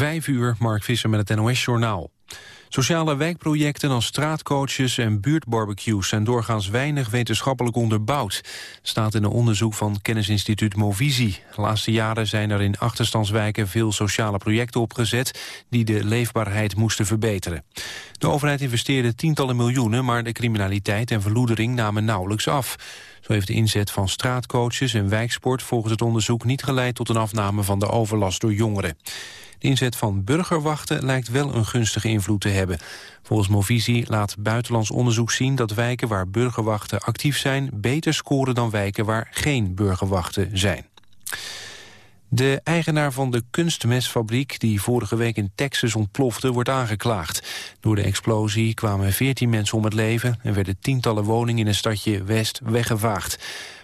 Vijf uur, Mark Visser met het NOS-journaal. Sociale wijkprojecten als straatcoaches en buurtbarbecues zijn doorgaans weinig wetenschappelijk onderbouwd. Staat in een onderzoek van kennisinstituut Movisie. De laatste jaren zijn er in achterstandswijken veel sociale projecten opgezet die de leefbaarheid moesten verbeteren. De overheid investeerde tientallen miljoenen, maar de criminaliteit en verloedering namen nauwelijks af. Zo heeft de inzet van straatcoaches en wijksport volgens het onderzoek niet geleid tot een afname van de overlast door jongeren. De inzet van burgerwachten lijkt wel een gunstige invloed te hebben. Volgens Movisie laat buitenlands onderzoek zien dat wijken waar burgerwachten actief zijn... beter scoren dan wijken waar geen burgerwachten zijn. De eigenaar van de kunstmestfabriek die vorige week in Texas ontplofte wordt aangeklaagd. Door de explosie kwamen 14 mensen om het leven en werden tientallen woningen in het stadje West weggevaagd.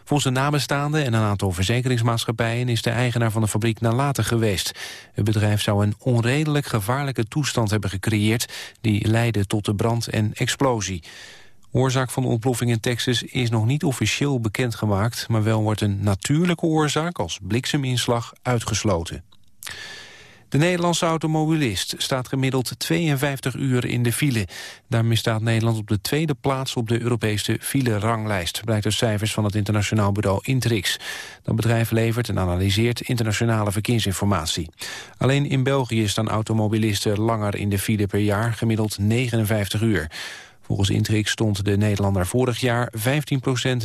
Volgens de nabestaanden en een aantal verzekeringsmaatschappijen... is de eigenaar van de fabriek nalatig geweest. Het bedrijf zou een onredelijk gevaarlijke toestand hebben gecreëerd... die leidde tot de brand en explosie. Oorzaak van de ontploffing in Texas is nog niet officieel bekendgemaakt... maar wel wordt een natuurlijke oorzaak als blikseminslag uitgesloten. De Nederlandse automobilist staat gemiddeld 52 uur in de file. Daarmee staat Nederland op de tweede plaats op de Europese file-ranglijst... blijkt uit cijfers van het internationaal bureau Intrix. Dat bedrijf levert en analyseert internationale verkeersinformatie. Alleen in België staan automobilisten langer in de file per jaar... gemiddeld 59 uur. Volgens Intrix stond de Nederlander vorig jaar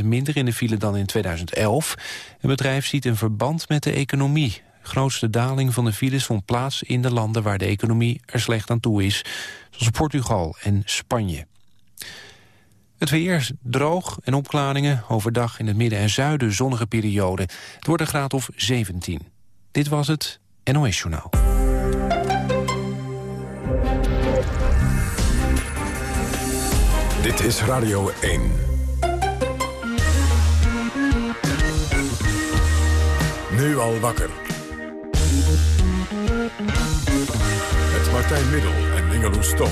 15% minder in de file dan in 2011. Het bedrijf ziet een verband met de economie grootste daling van de files vond plaats in de landen waar de economie er slecht aan toe is, zoals Portugal en Spanje. Het weer droog en opklaringen, overdag in het midden en zuiden zonnige periode. Het wordt een graad of 17. Dit was het NOS Journaal. Dit is Radio 1. Nu al wakker. Met Martijn Middel en Ingeloes Stom.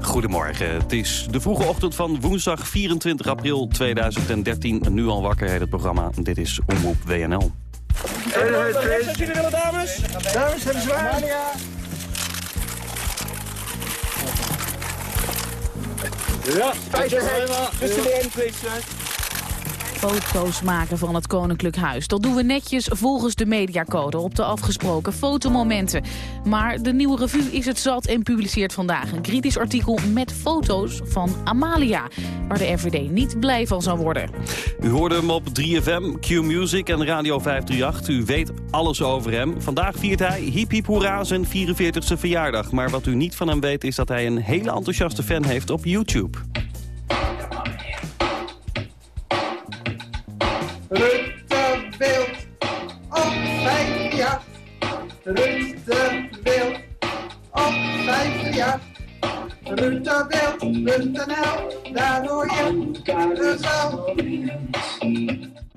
Goedemorgen. Het is de vroege ochtend van woensdag 24 april 2013. Nu al wakker heet het programma. Dit is Omroep WNL. Hey, als jullie willen, dames. Dames, hebben ze waar? Ja, spijt Dus de please, foto's maken van het Koninklijk Huis. Dat doen we netjes volgens de mediacode op de afgesproken fotomomenten. Maar de nieuwe revue is het zat en publiceert vandaag een kritisch artikel met foto's van Amalia. Waar de RVD niet blij van zou worden. U hoorde hem op 3FM, Q-Music en Radio 538. U weet alles over hem. Vandaag viert hij Hip Hip Hoera zijn 44e verjaardag. Maar wat u niet van hem weet is dat hij een hele enthousiaste fan heeft op YouTube. Rutte wil op vijf jaar. Rutte wil op vijf jaar. Rutte daar hoor je.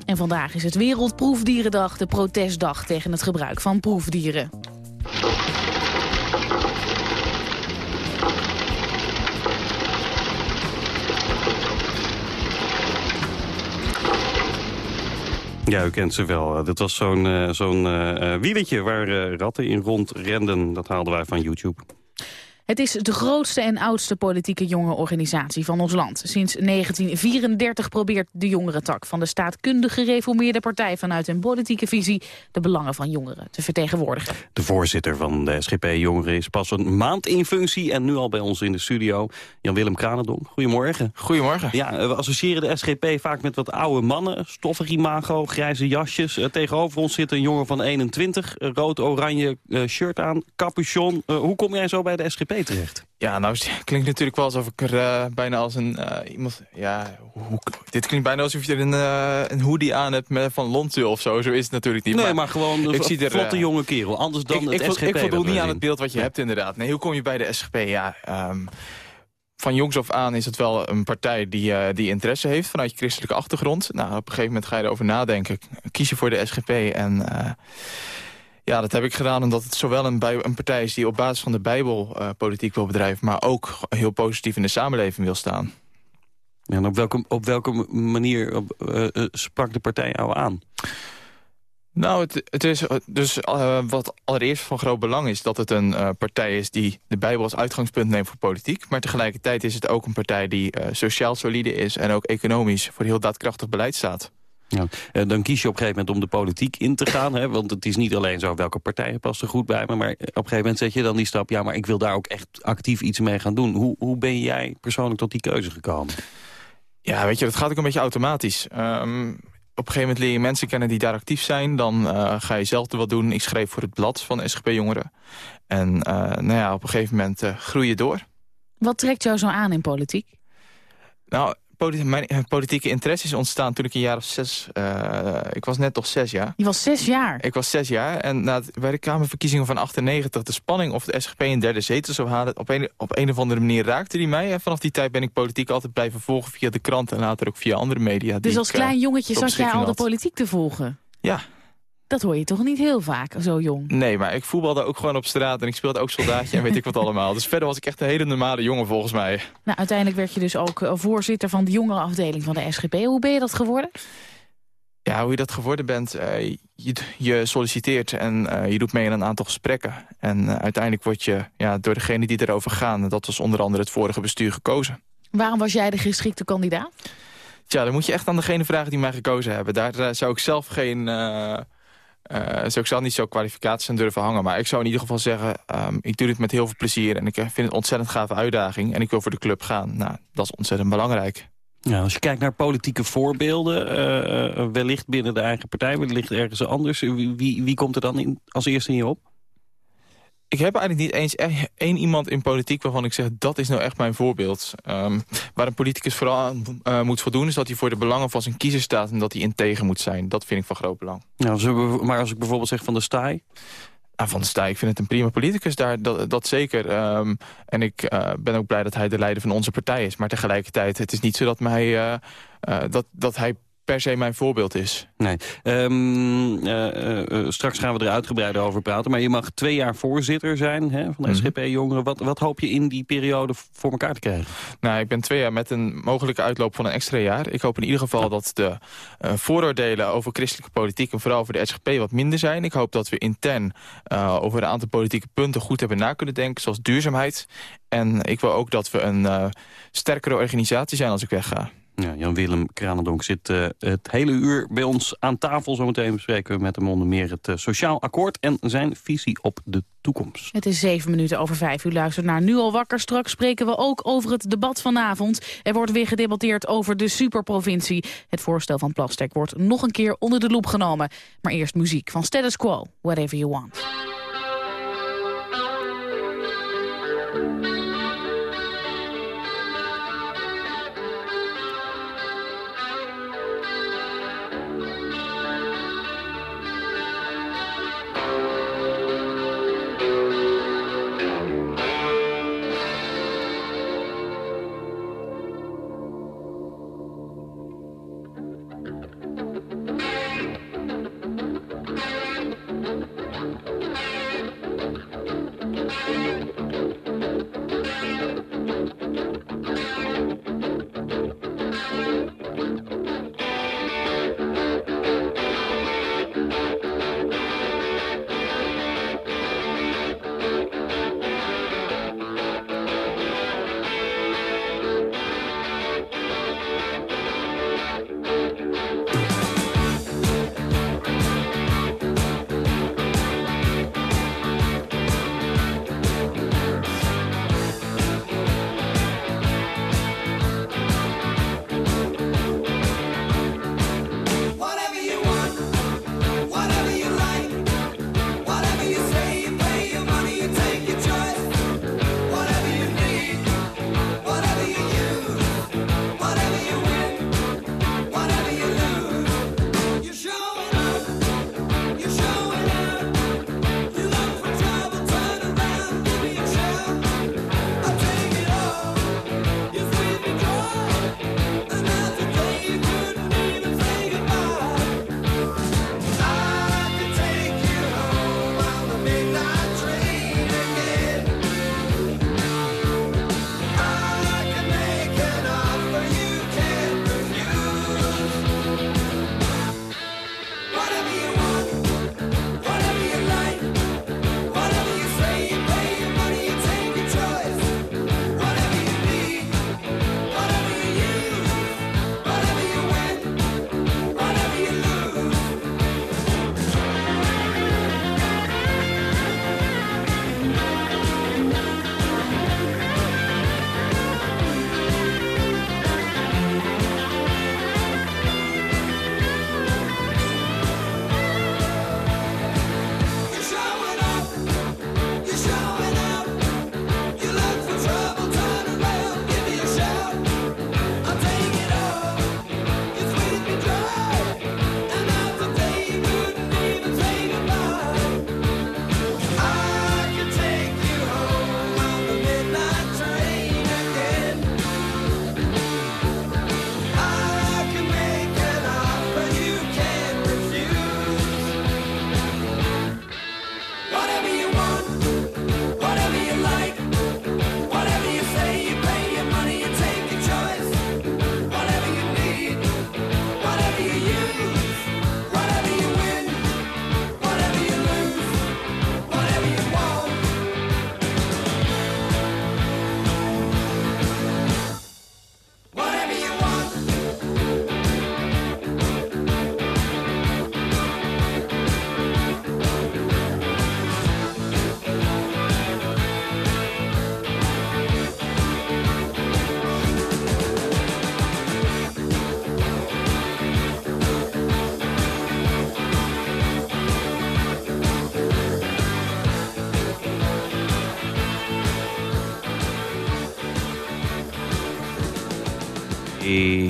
En vandaag is het Wereldproefdierendag, de protestdag tegen het gebruik van proefdieren. Ja, u kent ze wel. Dat was zo'n uh, zo'n uh, wieletje waar ratten in rondrenden. Dat haalden wij van YouTube. Het is de grootste en oudste politieke jongerenorganisatie van ons land. Sinds 1934 probeert de jongerentak van de staatkundige gereformeerde partij... vanuit een politieke visie de belangen van jongeren te vertegenwoordigen. De voorzitter van de SGP Jongeren is pas een maand in functie... en nu al bij ons in de studio, Jan-Willem Kranendom. Goedemorgen. Goedemorgen. Ja, we associëren de SGP vaak met wat oude mannen. Stoffig imago, grijze jasjes. Uh, tegenover ons zit een jongen van 21, rood-oranje uh, shirt aan, capuchon. Hoe kom jij zo bij de SGP? Terecht? Ja, nou, klinkt natuurlijk wel alsof ik er uh, bijna als een uh, iemand... Ja, hoe, dit klinkt bijna alsof je er een, uh, een hoodie aan hebt met, van Lontu of zo. Zo is het natuurlijk niet. Nee, maar, maar gewoon een ik zie er, vlotte jonge kerel. Anders dan ik, het ik, SGP. Ik voldoe niet aan het beeld wat je ja. hebt inderdaad. Nee, hoe kom je bij de SGP? Ja, um, van jongs af aan is het wel een partij die, uh, die interesse heeft vanuit je christelijke achtergrond. Nou, op een gegeven moment ga je erover nadenken. Kies je voor de SGP en... Uh, ja, dat heb ik gedaan omdat het zowel een, een partij is... die op basis van de Bijbel uh, politiek wil bedrijven... maar ook heel positief in de samenleving wil staan. Ja, en op welke, op welke manier op, uh, sprak de partij jou aan? Nou, het, het is dus uh, wat allereerst van groot belang is... dat het een uh, partij is die de Bijbel als uitgangspunt neemt voor politiek. Maar tegelijkertijd is het ook een partij die sociaal solide is... en ook economisch voor heel daadkrachtig beleid staat. Ja, dan kies je op een gegeven moment om de politiek in te gaan. Hè? Want het is niet alleen zo welke partijen past er goed bij me. Maar op een gegeven moment zet je dan die stap... ja, maar ik wil daar ook echt actief iets mee gaan doen. Hoe, hoe ben jij persoonlijk tot die keuze gekomen? Ja, weet je, dat gaat ook een beetje automatisch. Um, op een gegeven moment leer je mensen kennen die daar actief zijn. Dan uh, ga je zelf er wat doen. Ik schreef voor het blad van SGP Jongeren. En uh, nou ja, op een gegeven moment uh, groei je door. Wat trekt jou zo aan in politiek? Nou, politi mijn politieke interesse is ontstaan toen ik een jaar of zes... Uh, ik was net toch zes jaar. Je was zes jaar? Ik was zes jaar. En na, bij de Kamerverkiezingen van 98... de spanning of de SGP een derde zetel zou halen... op een, op een of andere manier raakte die mij. En vanaf die tijd ben ik politiek altijd blijven volgen... via de krant en later ook via andere media. Dus als ik, klein jongetje zat jij al de politiek te volgen? Ja. Dat hoor je toch niet heel vaak, zo jong? Nee, maar ik voetbalde ook gewoon op straat en ik speelde ook soldaatje en weet ik wat allemaal. Dus verder was ik echt een hele normale jongen volgens mij. Nou, uiteindelijk werd je dus ook voorzitter van de jongerenafdeling van de SGP. Hoe ben je dat geworden? Ja, hoe je dat geworden bent, uh, je, je, solliciteert en uh, je doet mee in een aantal gesprekken. En uh, uiteindelijk word je ja, door degene die erover gaan, dat was onder andere het vorige bestuur, gekozen. Waarom was jij de geschikte kandidaat? Tja, dan moet je echt aan degene vragen die mij gekozen hebben. Daar zou ik zelf geen uh, ik zal niet zo kwalificaties aan durven hangen. Maar ik zou in ieder geval zeggen, um, ik doe dit met heel veel plezier. En ik vind het ontzettend gave uitdaging. En ik wil voor de club gaan. Nou, dat is ontzettend belangrijk. Ja, als je kijkt naar politieke voorbeelden, uh, wellicht binnen de eigen partij, wellicht ergens anders. Wie, wie, wie komt er dan in, als eerste in je op? Ik heb eigenlijk niet eens één iemand in politiek waarvan ik zeg... dat is nou echt mijn voorbeeld. Um, waar een politicus vooral uh, moet voldoen... is dat hij voor de belangen van zijn kiezer staat... en dat hij integer moet zijn. Dat vind ik van groot belang. Ja, maar als ik bijvoorbeeld zeg van de Staaij... Nou, van de Staaij, ik vind het een prima politicus daar, dat, dat zeker. Um, en ik uh, ben ook blij dat hij de leider van onze partij is. Maar tegelijkertijd, het is niet zo dat, mij, uh, dat, dat hij per se mijn voorbeeld is. Nee. Um, uh, uh, straks gaan we er uitgebreider over praten. Maar je mag twee jaar voorzitter zijn hè, van de mm -hmm. SGP-jongeren. Wat, wat hoop je in die periode voor elkaar te krijgen? Nou, ik ben twee jaar met een mogelijke uitloop van een extra jaar. Ik hoop in ieder geval dat de uh, vooroordelen over christelijke politiek... en vooral over de SGP wat minder zijn. Ik hoop dat we intern over een aantal politieke punten goed hebben na kunnen denken. Zoals duurzaamheid. En ik wil ook dat we een sterkere organisatie zijn als ik wegga. Ja, Jan-Willem Kranendonk zit uh, het hele uur bij ons aan tafel. Zometeen bespreken we met hem onder meer het uh, Sociaal Akkoord... en zijn visie op de toekomst. Het is zeven minuten over vijf. U luistert naar Nu al wakker. Straks spreken we ook over het debat vanavond. Er wordt weer gedebatteerd over de superprovincie. Het voorstel van Plastek wordt nog een keer onder de loep genomen. Maar eerst muziek van Status Quo, Whatever You Want.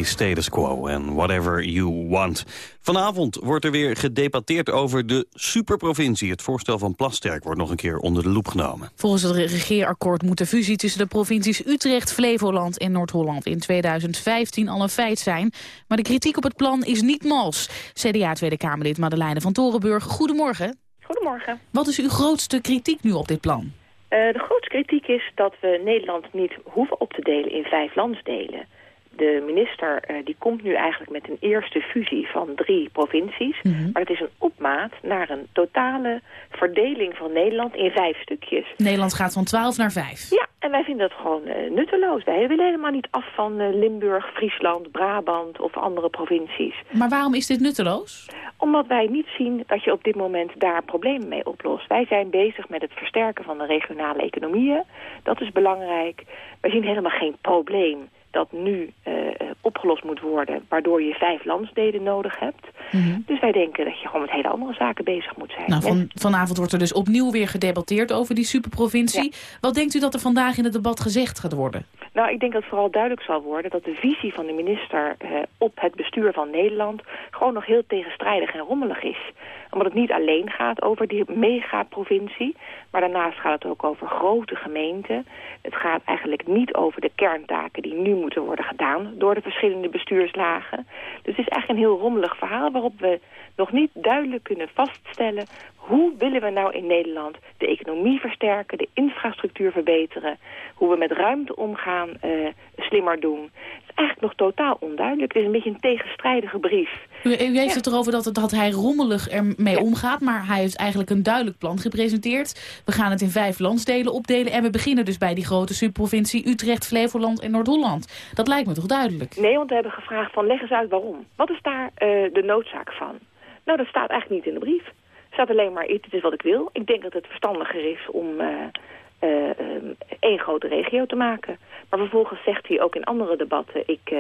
Status quo en whatever you want. Vanavond wordt er weer gedebatteerd over de superprovincie. Het voorstel van Plasterk wordt nog een keer onder de loep genomen. Volgens het regeerakkoord moet de fusie tussen de provincies Utrecht, Flevoland en Noord-Holland in 2015 al een feit zijn. Maar de kritiek op het plan is niet mals. CDA Tweede Kamerlid Madeleine van Torenburg, goedemorgen. Goedemorgen. Wat is uw grootste kritiek nu op dit plan? Uh, de grootste kritiek is dat we Nederland niet hoeven op te delen in vijf landsdelen de minister uh, die komt nu eigenlijk met een eerste fusie van drie provincies. Mhm. Maar het is een opmaat naar een totale verdeling van Nederland in vijf stukjes. Nederland gaat van 12 naar 5. Ja, en wij vinden dat gewoon uh, nutteloos. Wij willen helemaal niet af van uh, Limburg, Friesland, Brabant of andere provincies. Maar waarom is dit nutteloos? Omdat wij niet zien dat je op dit moment daar problemen mee oplost. Wij zijn bezig met het versterken van de regionale economieën. Dat is belangrijk. Wij zien helemaal geen probleem dat nu uh, opgelost moet worden... waardoor je vijf landsdelen nodig hebt. Mm -hmm. Dus wij denken dat je gewoon met hele andere zaken bezig moet zijn. Nou, van, vanavond wordt er dus opnieuw weer gedebatteerd over die superprovincie. Ja. Wat denkt u dat er vandaag in het debat gezegd gaat worden? Nou, ik denk dat vooral duidelijk zal worden dat de visie van de minister uh, op het bestuur van Nederland gewoon nog heel tegenstrijdig en rommelig is. Omdat het niet alleen gaat over die megaprovincie, maar daarnaast gaat het ook over grote gemeenten. Het gaat eigenlijk niet over de kerntaken die nu moeten worden gedaan door de verschillende bestuurslagen. Dus het is eigenlijk een heel rommelig verhaal waarop we nog niet duidelijk kunnen vaststellen hoe willen we nou in Nederland de economie versterken, de infrastructuur verbeteren, hoe we met ruimte omgaan, uh, slimmer doen. Het is eigenlijk nog totaal onduidelijk. Het is een beetje een tegenstrijdige brief. U, u heeft ja. het erover dat, dat hij rommelig ermee ja. omgaat, maar hij heeft eigenlijk een duidelijk plan gepresenteerd. We gaan het in vijf landsdelen opdelen en we beginnen dus bij die grote subprovincie Utrecht, Flevoland en Noord-Holland. Dat lijkt me toch duidelijk? Nee, want we hebben gevraagd van leg eens uit waarom. Wat is daar uh, de noodzaak van? Nou, dat staat eigenlijk niet in de brief. Er staat alleen maar, dit is wat ik wil. Ik denk dat het verstandiger is om uh, uh, één grote regio te maken. Maar vervolgens zegt hij ook in andere debatten... ik uh,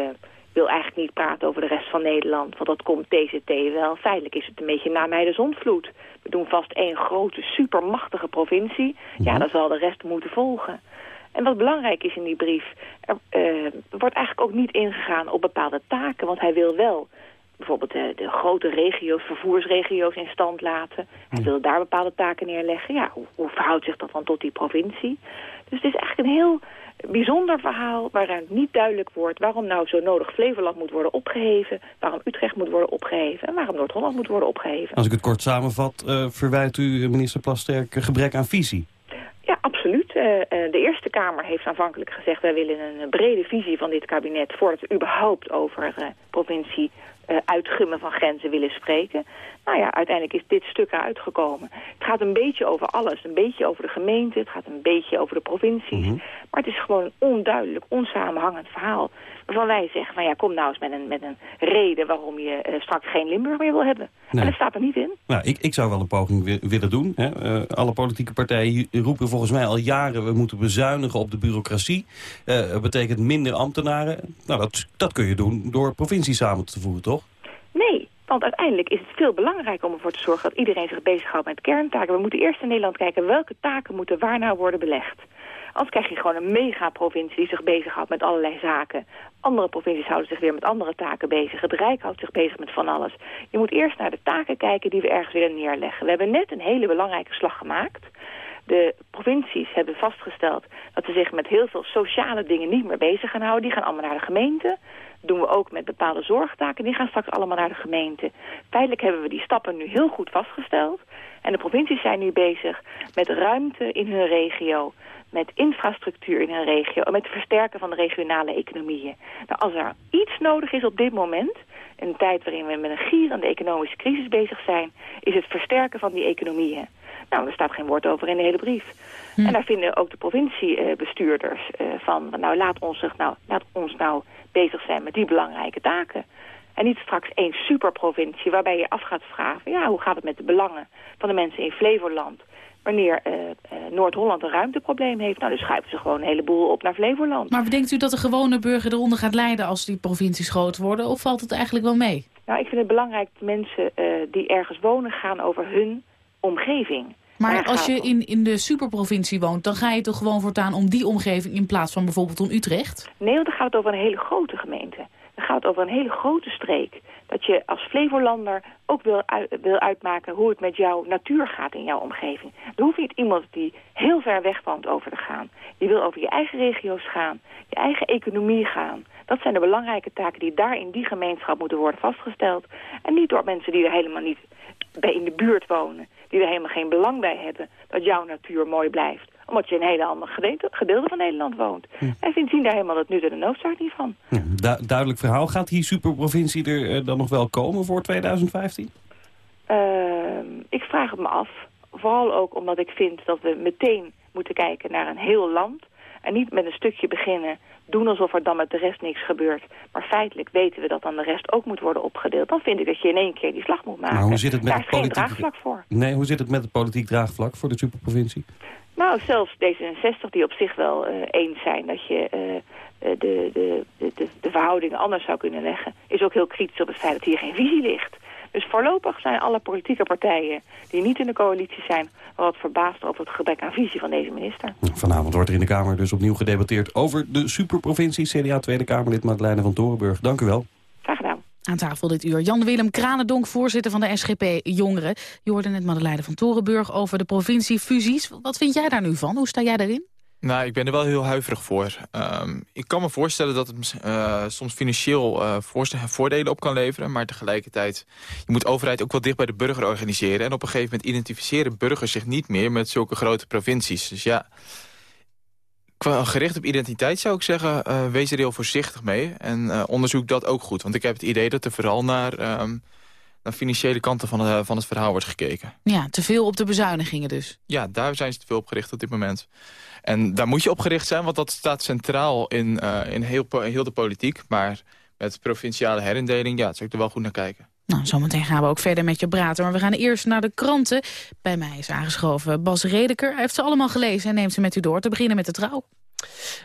wil eigenlijk niet praten over de rest van Nederland... want dat komt TCT wel. Feitelijk is het een beetje na mij de zondvloed. We doen vast één grote, supermachtige provincie. Ja, dan zal de rest moeten volgen. En wat belangrijk is in die brief... er wordt eigenlijk ook niet ingegaan op bepaalde taken... want hij wil wel bijvoorbeeld de, de, grote regio's, vervoersregio's in stand laten. Hij wil daar bepaalde taken neerleggen. Ja, hoe, hoe, verhoudt zich dat dan tot die provincie? Dus het is eigenlijk een heel bijzonder verhaal waaruit niet duidelijk wordt waarom nou zo nodig Flevoland moet worden opgeheven, waarom Utrecht moet worden opgeheven en waarom Noord-Holland moet worden opgeheven. Als ik het kort samenvat, uh, verwijt u minister Plasterk gebrek aan visie? Ja, absoluut. Uh, uh, de Eerste Kamer heeft aanvankelijk gezegd... wij willen een brede visie van dit kabinet... voordat we überhaupt over uh, provincie uitgummen van grenzen willen spreken. Nou ja, uiteindelijk is dit stuk eruit gekomen. Het gaat een beetje over alles. Een beetje over de gemeente, het gaat een beetje over de provincies. Mhm. Maar het is gewoon een onduidelijk, onsamenhangend verhaal. Waarvan wij zeggen, van ja, kom nou eens met een, met een reden waarom je uh, straks geen Limburg meer wil hebben. Nee. En dat staat er niet in. Nou, ik, ik zou wel een poging wi willen doen. Hè. Uh, alle politieke partijen roepen volgens mij al jaren... we moeten bezuinigen op de bureaucratie. Uh, dat betekent minder ambtenaren. Nou, dat, dat kun je doen door provincies samen te voeren, toch? Nee, want uiteindelijk is het veel belangrijker om ervoor te zorgen... dat iedereen zich bezighoudt met kerntaken. We moeten eerst in Nederland kijken welke taken moeten waar nou worden belegd. Anders krijg je gewoon een megaprovincie die zich bezighoudt met allerlei zaken. Andere provincies houden zich weer met andere taken bezig. Het Rijk houdt zich bezig met van alles. Je moet eerst naar de taken kijken die we ergens willen neerleggen. We hebben net een hele belangrijke slag gemaakt. De provincies hebben vastgesteld dat ze zich met heel veel sociale dingen niet meer bezig gaan houden. Die gaan allemaal naar de gemeente. Doen we ook met bepaalde zorgtaken. Die gaan straks allemaal naar de gemeente. Feitelijk hebben we die stappen nu heel goed vastgesteld. En de provincies zijn nu bezig met ruimte in hun regio met infrastructuur in een regio en met het versterken van de regionale economieën. Nou, als er iets nodig is op dit moment, in een tijd waarin we met een gierende economische crisis bezig zijn, is het versterken van die economieën. Nou, er staat geen woord over in de hele brief. Hm. En daar vinden ook de provinciebestuurders uh, van, nou laat, ons zich nou, laat ons nou bezig zijn met die belangrijke taken. En niet straks één superprovincie waarbij je af gaat vragen... ja, hoe gaat het met de belangen van de mensen in Flevoland... wanneer uh, uh, Noord-Holland een ruimteprobleem heeft... nou, dan schuiven ze gewoon een heleboel op naar Flevoland. Maar denkt u dat de gewone burger eronder gaat lijden... als die provincies groot worden, of valt het eigenlijk wel mee? Nou, ik vind het belangrijk dat mensen uh, die ergens wonen... gaan over hun omgeving. Maar als je het in, in de superprovincie woont... dan ga je toch gewoon voortaan om die omgeving... in plaats van bijvoorbeeld om Utrecht? Nee, want dan gaat het over een hele grote gemeente. gaat over een hele grote streek. Dat je als Flevolander ook wil, wil uitmaken hoe het met jouw natuur gaat in jouw omgeving. Er hoeft niet iemand die heel ver weg woont over te gaan. Je wil over je eigen regio's gaan, je eigen economie gaan. Dat zijn de belangrijke taken die daar in die gemeenschap moeten worden vastgesteld. En niet door mensen die er helemaal niet bij in de buurt wonen. Die er helemaal geen belang bij hebben dat jouw natuur mooi blijft omdat je in een hele ander gedeelte, gedeelte van Nederland woont. Hm. En zien daar helemaal het nut en de noodzaak niet van. duidelijk verhaal. Gaat die superprovincie er eh, dan nog wel komen voor 2015? Ehm, ik vraag het me af. Vooral ook omdat ik vind dat we meteen moeten kijken naar een heel land. En niet met een stukje beginnen, doen alsof er dan met de rest niks gebeurt. Maar feitelijk weten we dat dan de rest ook moet worden opgedeeld. Dan vind ik dat je in één keer die slag moet maken. Maar hoe zit het met Daar is geen draagvlak voor. Nee, hoe zit het met het politiek draagvlak voor de superprovincie? Nou, zelfs D66 die op zich wel uh, eens zijn dat je uh, de, de, de, de, verhoudingen anders zou kunnen leggen... is ook heel kritisch op het feit dat hier geen visie ligt. Dus voorlopig zijn alle politieke partijen die niet in de coalitie zijn... wel wat verbaasd over het gebrek aan visie van deze minister. Vanavond wordt er in de Kamer dus opnieuw gedebatteerd over de superprovincie. CDA Tweede Kamerlid Madeleine van Torenburg. Dank u wel. Graag gedaan. Aan tafel dit uur Jan-Willem Kranendonk, voorzitter van de SGP Jongeren. Je hoorde net Madeleine van Torenburg over de provinciefusies. Wat vind jij daar nu van? Hoe sta jij daarin? Nou, ik ben er wel heel huiverig voor. Ehm, ik kan me voorstellen dat het uh, soms financieel uh, voordelen op kan leveren. Maar tegelijkertijd, je moet overheid ook wel dicht bij de burger organiseren. En op een gegeven moment identificeren burgers zich niet meer met zulke grote provincies. Dus ja, Qua gericht op identiteit zou ik zeggen, uh, wees er heel voorzichtig mee. En onderzoek dat ook goed. Want ik heb het idee dat er vooral naar, um, naar financiële kanten van, uh, van het verhaal wordt gekeken. Ja, te veel op de bezuinigingen dus. Ja, daar zijn ze te veel op gericht op dit moment. En daar moet je op gericht zijn, want dat staat centraal in, in, heel, heel de politiek. Maar met provinciale herindeling, ja, zou ik er wel goed naar kijken. Nou, zometeen gaan we ook verder met je praten. Maar we gaan eerst naar de kranten. Bij mij is aangeschoven Bas Redeker. Hij heeft ze allemaal gelezen en neemt ze met u door. Te beginnen met de trouw.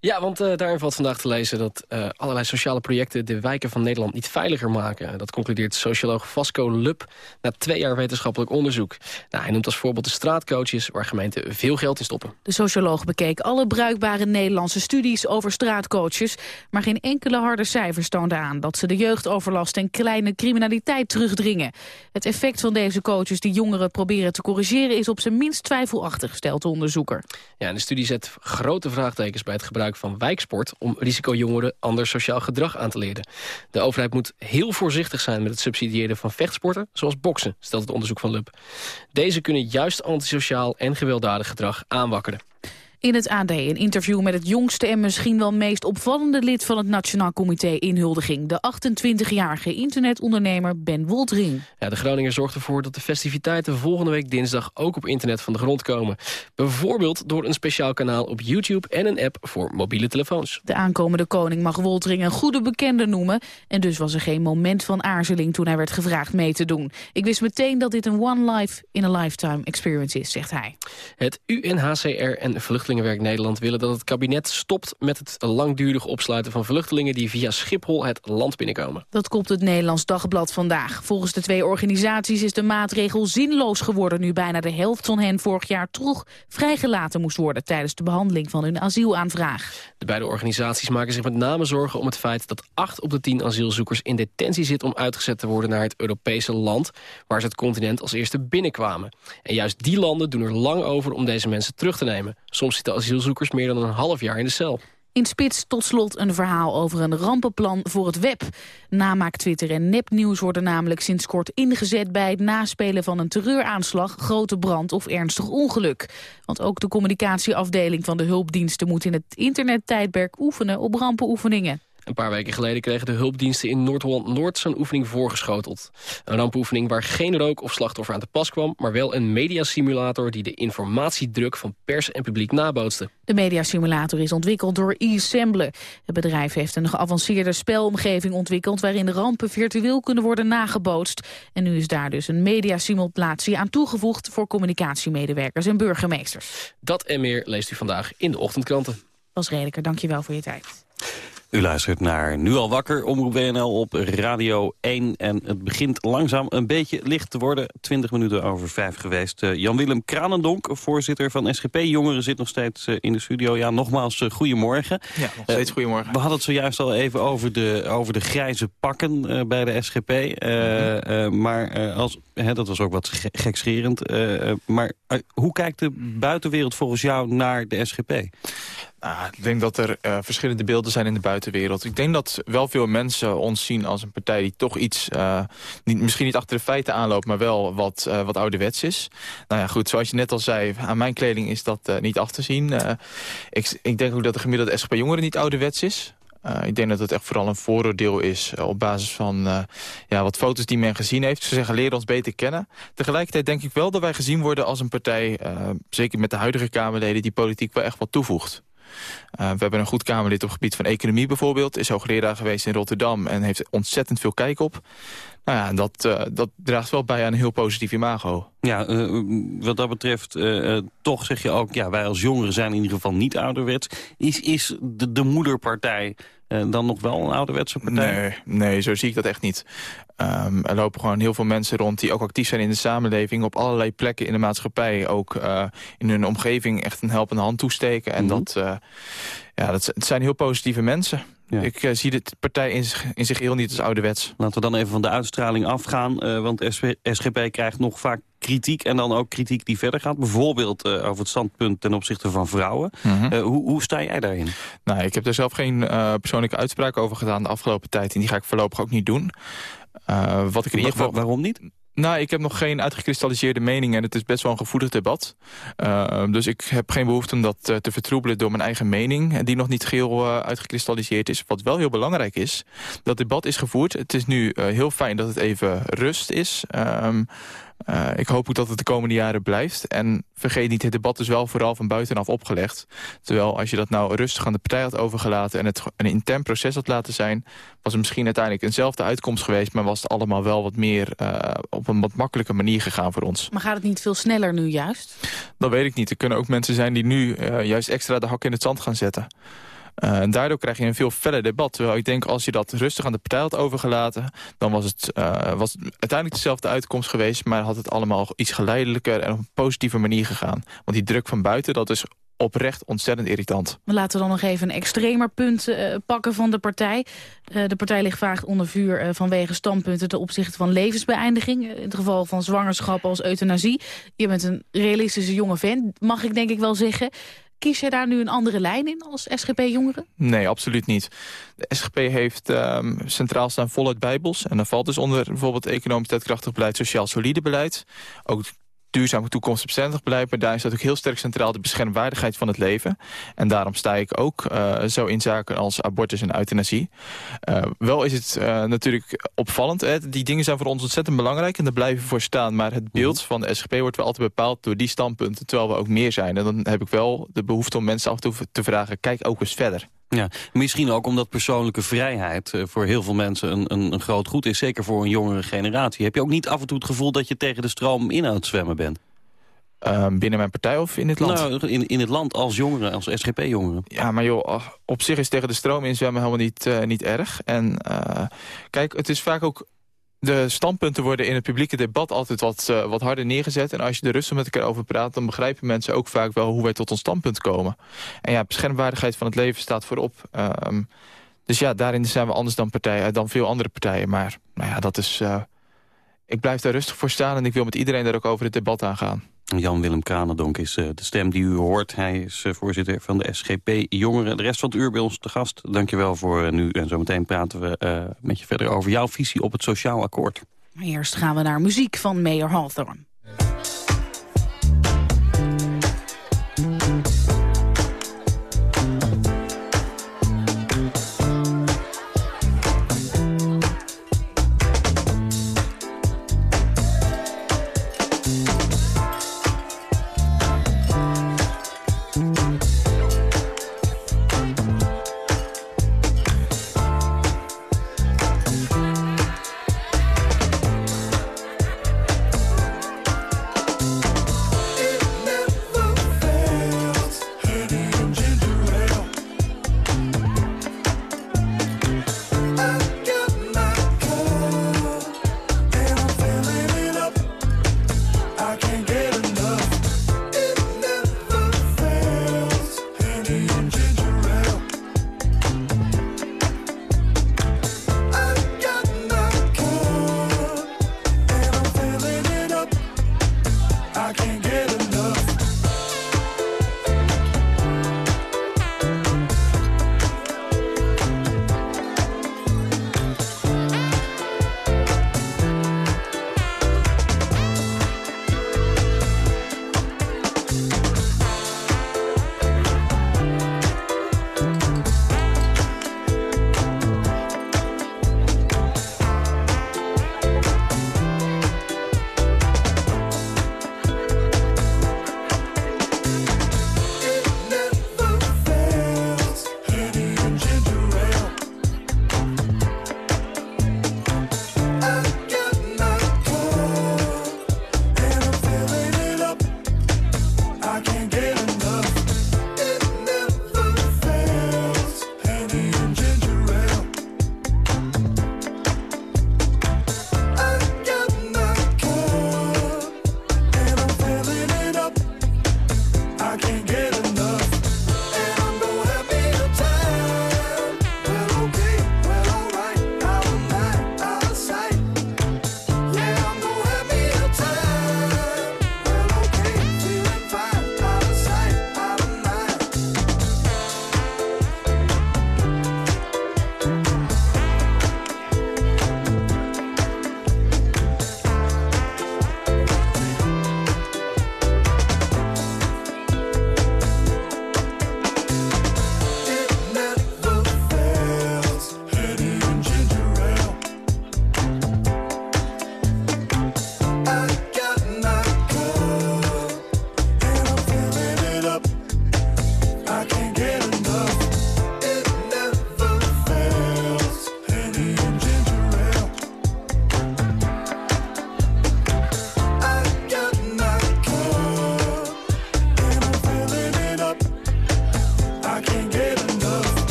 Ja, want uh, daarin valt vandaag te lezen dat uh, allerlei sociale projecten de wijken van Nederland niet veiliger maken. Dat concludeert socioloog Vasco Lup na twee jaar wetenschappelijk onderzoek. Nou, hij noemt als voorbeeld de straatcoaches waar gemeenten veel geld in stoppen. De socioloog bekeek alle bruikbare Nederlandse studies over straatcoaches, maar geen enkele harde cijfers toonde aan dat ze de jeugdoverlast en kleine criminaliteit terugdringen. Het effect van deze coaches die jongeren proberen te corrigeren is op zijn minst twijfelachtig, stelt de onderzoeker. Ja, en de studie zet grote vraagtekens bij het gebruik van wijksport... om risicojongeren ander sociaal gedrag aan te leren. De overheid moet heel voorzichtig zijn met het subsidiëren van vechtsporten... zoals boksen, stelt het onderzoek van LUB. Deze kunnen juist antisociaal en gewelddadig gedrag aanwakkeren. In het AD een interview met het jongste en misschien wel meest opvallende lid van het Nationaal Comité Inhuldiging. De 28-jarige internetondernemer Ben Woltring. Ja, de Groninger zorgt ervoor dat de festiviteiten volgende week dinsdag ook op internet van de grond komen. Bijvoorbeeld door een speciaal kanaal op YouTube en een app voor mobiele telefoons. De aankomende koning mag Woltring een goede bekende noemen. En dus was er geen moment van aarzeling toen hij werd gevraagd mee te doen. Ik wist meteen dat dit een one life in a lifetime experience is, zegt hij. Het UNHCR en vluchtelingen Vluchtelingenwerk Nederland willen dat het kabinet stopt met het langdurig opsluiten van vluchtelingen die via Schiphol het land binnenkomen. Dat komt het Nederlands Dagblad vandaag. Volgens de twee organisaties is de maatregel zinloos geworden nu bijna de helft van hen vorig jaar toch vrijgelaten moest worden tijdens de behandeling van hun asielaanvraag. De beide organisaties maken zich met name zorgen om het feit dat acht op de tien asielzoekers in detentie zit om uitgezet te worden naar het Europese land waar ze het continent als eerste binnenkwamen. En juist die landen doen er lang over om deze mensen terug te nemen. Soms zitten asielzoekers meer dan een half jaar in de cel. In Spits tot slot een verhaal over een rampenplan voor het web. Namaak Twitter en nepnieuws worden namelijk sinds kort ingezet... bij het naspelen van een terreuraanslag, grote brand of ernstig ongeluk. Want ook de communicatieafdeling van de hulpdiensten... moet in het internettijdperk oefenen op rampenoefeningen. Een paar weken geleden kregen de hulpdiensten in Noord-Holland-Noord zo'n oefening voorgeschoteld. Een rampoefening waar geen rook of slachtoffer aan te pas kwam... maar wel een mediasimulator die de informatiedruk van pers en publiek nabootste. De mediasimulator is ontwikkeld door e-Semble. Het bedrijf heeft een geavanceerde spelomgeving ontwikkeld... waarin de rampen virtueel kunnen worden nagebootst. En nu is daar dus een mediasimulatie aan toegevoegd... voor communicatiemedewerkers en burgemeesters. Dat en meer leest u vandaag in de ochtendkranten. Bas Redeker, dank je wel voor je tijd. U luistert naar Nu al wakker, Omroep WNL op Radio 1. En het begint langzaam een beetje licht te worden. 20 minuten over vijf geweest. Uh, Jan-Willem Kranendonk, voorzitter van SGP Jongeren, zit nog steeds uh, in de studio. Ja, nogmaals, uh, goedemorgen. Ja, nog steeds goedemorgen. we hadden het zojuist al even over de, over de grijze pakken bij de SGP. -hmm. maar als, hè, dat was ook wat gekscherend. maar hoe kijkt de buitenwereld volgens jou naar de SGP? Nou, ik denk dat er verschillende beelden zijn in de buitenwereld. Ik denk dat wel veel mensen ons zien als een partij die toch iets... Uh, niet, misschien niet achter de feiten aanloopt, maar wel wat, uh, wat ouderwets is. Nou ja, goed, zoals je net al zei, aan mijn kleding is dat niet af te zien. ik, ik denk ook dat de gemiddelde SGP-jongeren niet ouderwets is. Ik denk dat het echt vooral een vooroordeel is op basis van ja, wat foto's die men gezien heeft. Ze zeggen, leren ons beter kennen. Tegelijkertijd denk ik wel dat wij gezien worden als een partij... zeker met de huidige Kamerleden, die politiek wel echt wat toevoegt. Uh, we hebben een goed Kamerlid op het gebied van economie bijvoorbeeld. Is hoogleraar geweest in Rotterdam en heeft ontzettend veel kijk op. Nou ja, dat, uh, dat draagt wel bij aan een heel positief imago. Ja, uh, wat dat betreft, toch zeg je ook... ja, wij als jongeren zijn in ieder geval niet ouderwets. Is, is de, de moederpartij dan nog wel een ouderwetse partij? Nee, nee, zo zie ik dat echt niet. Um, er lopen gewoon heel veel mensen rond die ook actief zijn in de samenleving... op allerlei plekken in de maatschappij ook uh, in hun omgeving echt een helpende hand toesteken. En mm -hmm. dat, uh, ja, dat het zijn heel positieve mensen. Ja. Ik uh, zie de partij in, in zich heel niet als ouderwets. Laten we dan even van de uitstraling afgaan. want SGP krijgt nog vaak kritiek en dan ook kritiek die verder gaat. Bijvoorbeeld uh, over het standpunt ten opzichte van vrouwen. Mm -hmm. uh, hoe, hoe, sta jij daarin? Nou, ik heb er zelf geen uh, persoonlijke uitspraak over gedaan de afgelopen tijd. En die ga ik voorlopig ook niet doen. Uh, wat ik in ieder geval... Waarom niet? Nou, ik heb nog geen uitgekristalliseerde mening en het is best wel een gevoelig debat. Uh, dus ik heb geen behoefte om dat uh, te vertroebelen door mijn eigen mening... die nog niet geheel uh, uitgekristalliseerd is. Wat wel heel belangrijk is, dat debat is gevoerd. Het is nu heel fijn dat het even rust is... Um, uh, ik hoop ook dat het de komende jaren blijft. En vergeet niet, het debat is wel vooral van buitenaf opgelegd. Terwijl als je dat nou rustig aan de partij had overgelaten... en het een intern proces had laten zijn... was het misschien uiteindelijk eenzelfde uitkomst geweest... maar was het allemaal wel wat meer uh, op een wat makkelijke manier gegaan voor ons. Maar gaat het niet veel sneller nu juist? Dat weet ik niet. Er kunnen ook mensen zijn die nu uh, juist extra de hak in het zand gaan zetten. En daardoor krijg je een veel feller debat. Terwijl ik denk, als je dat rustig aan de partij had overgelaten... dan was het, uh, was uiteindelijk dezelfde uitkomst geweest... maar had het allemaal iets geleidelijker en op een positieve manier gegaan. Want die druk van buiten, dat is oprecht ontzettend irritant. Laten we dan nog even een extremer punt uh, pakken van de partij. De partij ligt vaak onder vuur vanwege standpunten... ten opzichte van levensbeëindiging. In het geval van zwangerschap als euthanasie. Je bent een realistische jonge vent, mag ik denk ik wel zeggen. Kies je daar nu een andere lijn in als SGP-jongeren? Nee, absoluut niet. De SGP heeft um, centraal staan voluit bijbels. En dan valt dus onder bijvoorbeeld economisch daadkrachtig beleid... sociaal solide beleid. Ook duurzaam toekomstbestendig beleid. Maar daar staat ook heel sterk centraal de beschermwaardigheid van het leven. En daarom sta ik ook uh, zo in zaken als abortus en euthanasie. Uh, wel is het uh, natuurlijk opvallend. Hè? Die dingen zijn voor ons ontzettend belangrijk en daar blijven we voor staan. Maar het beeld van de SGP wordt wel altijd bepaald door die standpunten. Terwijl we ook meer zijn. En dan heb ik wel de behoefte om mensen af en toe te vragen... kijk ook eens verder. Ja, misschien ook omdat persoonlijke vrijheid uh, voor heel veel mensen een, een, een, groot goed is. Zeker voor een jongere generatie. Heb je ook niet af en toe het gevoel dat je tegen de stroom in aan het zwemmen bent? Uh, binnen mijn partij of in het land? Nou, in, in het land als jongeren, als SGP-jongeren. Ja, maar joh, op zich is tegen de stroom in zwemmen helemaal niet, uh, niet erg. En uh, kijk, het is vaak ook de standpunten worden in het publieke debat altijd wat, uh, wat harder neergezet. En als je er rustig met elkaar over praat... dan begrijpen mensen ook vaak wel hoe wij tot ons standpunt komen. En ja, beschermwaardigheid van het leven staat voorop. Um, dus ja, daarin zijn we anders dan, partijen, dan veel andere partijen. Maar nou ja, dat is... Uh, ik blijf daar rustig voor staan... en ik wil met iedereen daar ook over het debat aangaan. Jan-Willem Kranendonk is uh, de stem die u hoort. Hij is uh, voorzitter van de SGP Jongeren. De rest van het uur bij ons te gast. Dankjewel voor uh, nu. En zometeen praten we met je verder over jouw visie op het sociaal akkoord. Eerst gaan we naar muziek van Mayor Hawthorne.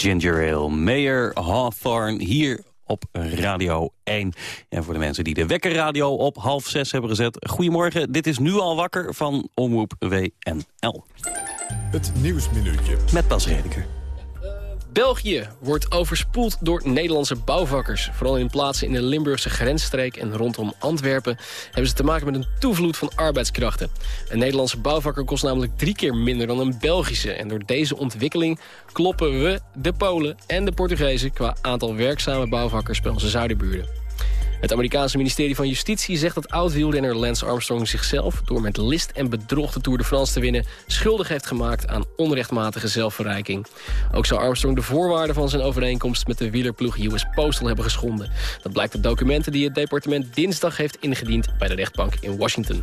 Ginger Ale. Mayor Hawthorne hier op Radio 1. En voor de mensen die de wekkerradio op half zes hebben gezet... Goedemorgen, dit is nu al wakker van Omroep WNL. Het Nieuwsminuutje. Met Bas Redeker. België wordt overspoeld door Nederlandse bouwvakkers. Vooral in plaatsen in de Limburgse grensstreek en rondom Antwerpen... hebben ze te maken met een toevloed van arbeidskrachten. Een Nederlandse bouwvakker kost namelijk drie keer minder dan een Belgische. En door deze ontwikkeling kloppen we de Polen en de Portugezen... qua aantal werkzame bouwvakkers bij onze zuidenburen. Het Amerikaanse ministerie van Justitie zegt dat oud-wielrenner Lance Armstrong zichzelf... door met list en bedrog de Tour de France te winnen... schuldig heeft gemaakt aan onrechtmatige zelfverrijking. Ook zou Armstrong de voorwaarden van zijn overeenkomst... met de wielerploeg US Postal hebben geschonden. Dat blijkt uit documenten die het departement dinsdag heeft ingediend... bij de rechtbank in Washington.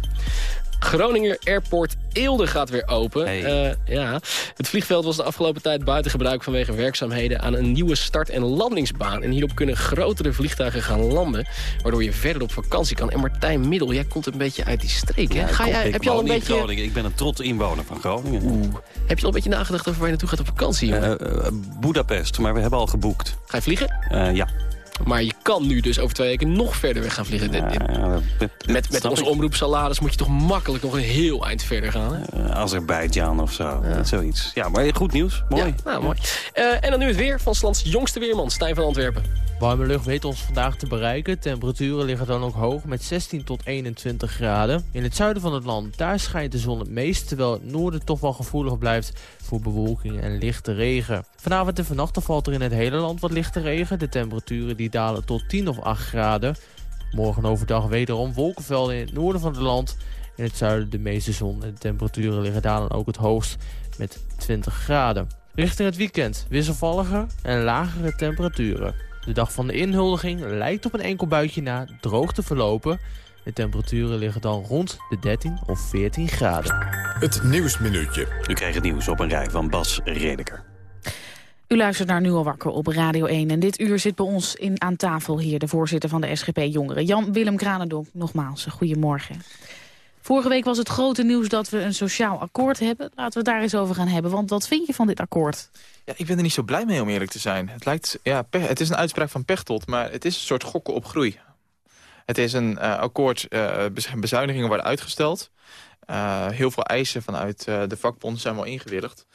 Groninger Airport Eelde gaat weer open. Eh, ja. Het vliegveld was de afgelopen tijd buiten gebruik vanwege werkzaamheden aan een nieuwe start- en landingsbaan. En hierop kunnen grotere vliegtuigen gaan landen, waardoor je verder op vakantie kan. En Martijn Middel, jij komt een beetje uit die streek, hè? Ga jij, heb je al een beetje... Groningen. Ik ben een trots inwoner van Groningen. Oeh. Heb je al een beetje nagedacht over waar je naartoe gaat op vakantie? Uh, uh, Budapest, maar we hebben al geboekt. Ga je vliegen? ja. Maar je kan nu dus over twee weken nog verder weg gaan vliegen. met met ons omroepsalaris moet je toch makkelijk nog een heel eind verder gaan. Hè? Uh, Azerbeidzjan of zo, ja. zoiets. Ja, maar goed nieuws. Mooi. Ja, nou, mooi. Uh, en dan nu het weer van Slans jongste weerman, Stijn van Antwerpen. Warme lucht weet ons vandaag te bereiken. Temperaturen liggen dan ook hoog met 16 tot 21 graden. In het zuiden van het land, daar schijnt de zon het meest... terwijl het noorden toch wel gevoelig blijft voor bewolking en lichte regen. Vanavond en vannacht valt er in het hele land wat lichte regen. De temperaturen die dalen tot 10 of 8 graden. Morgen overdag wederom wolkenvelden in het noorden van het land. In het zuiden de meeste zon en de temperaturen liggen dalen ook het hoogst met 20 graden. Richting het weekend wisselvalliger en lagere temperaturen. De dag van de inhuldiging lijkt op een enkel buitje na droog te verlopen. De temperaturen liggen dan rond de 13 of 14 graden. Het Nieuwsminuutje. U krijgt het nieuws op een rij van Bas Redeker. U luistert naar Nu al wakker op Radio 1. En dit uur zit bij ons in, aan tafel hier de voorzitter van de SGP Jongeren. Jan-Willem Kranendonk, nogmaals, goedemorgen. Vorige week was het grote nieuws dat we een sociaal akkoord hebben. Laten we het daar eens over gaan hebben, want wat vind je van dit akkoord? Ja, ik ben er niet zo blij mee om eerlijk te zijn. Het, lijkt, ja, het is een uitspraak van Pechtold, maar het is een soort gokken op groei. Het is een uh, akkoord, uh, bezuinigingen worden uitgesteld. Uh, heel veel eisen vanuit de vakbonden zijn wel ingewilligd.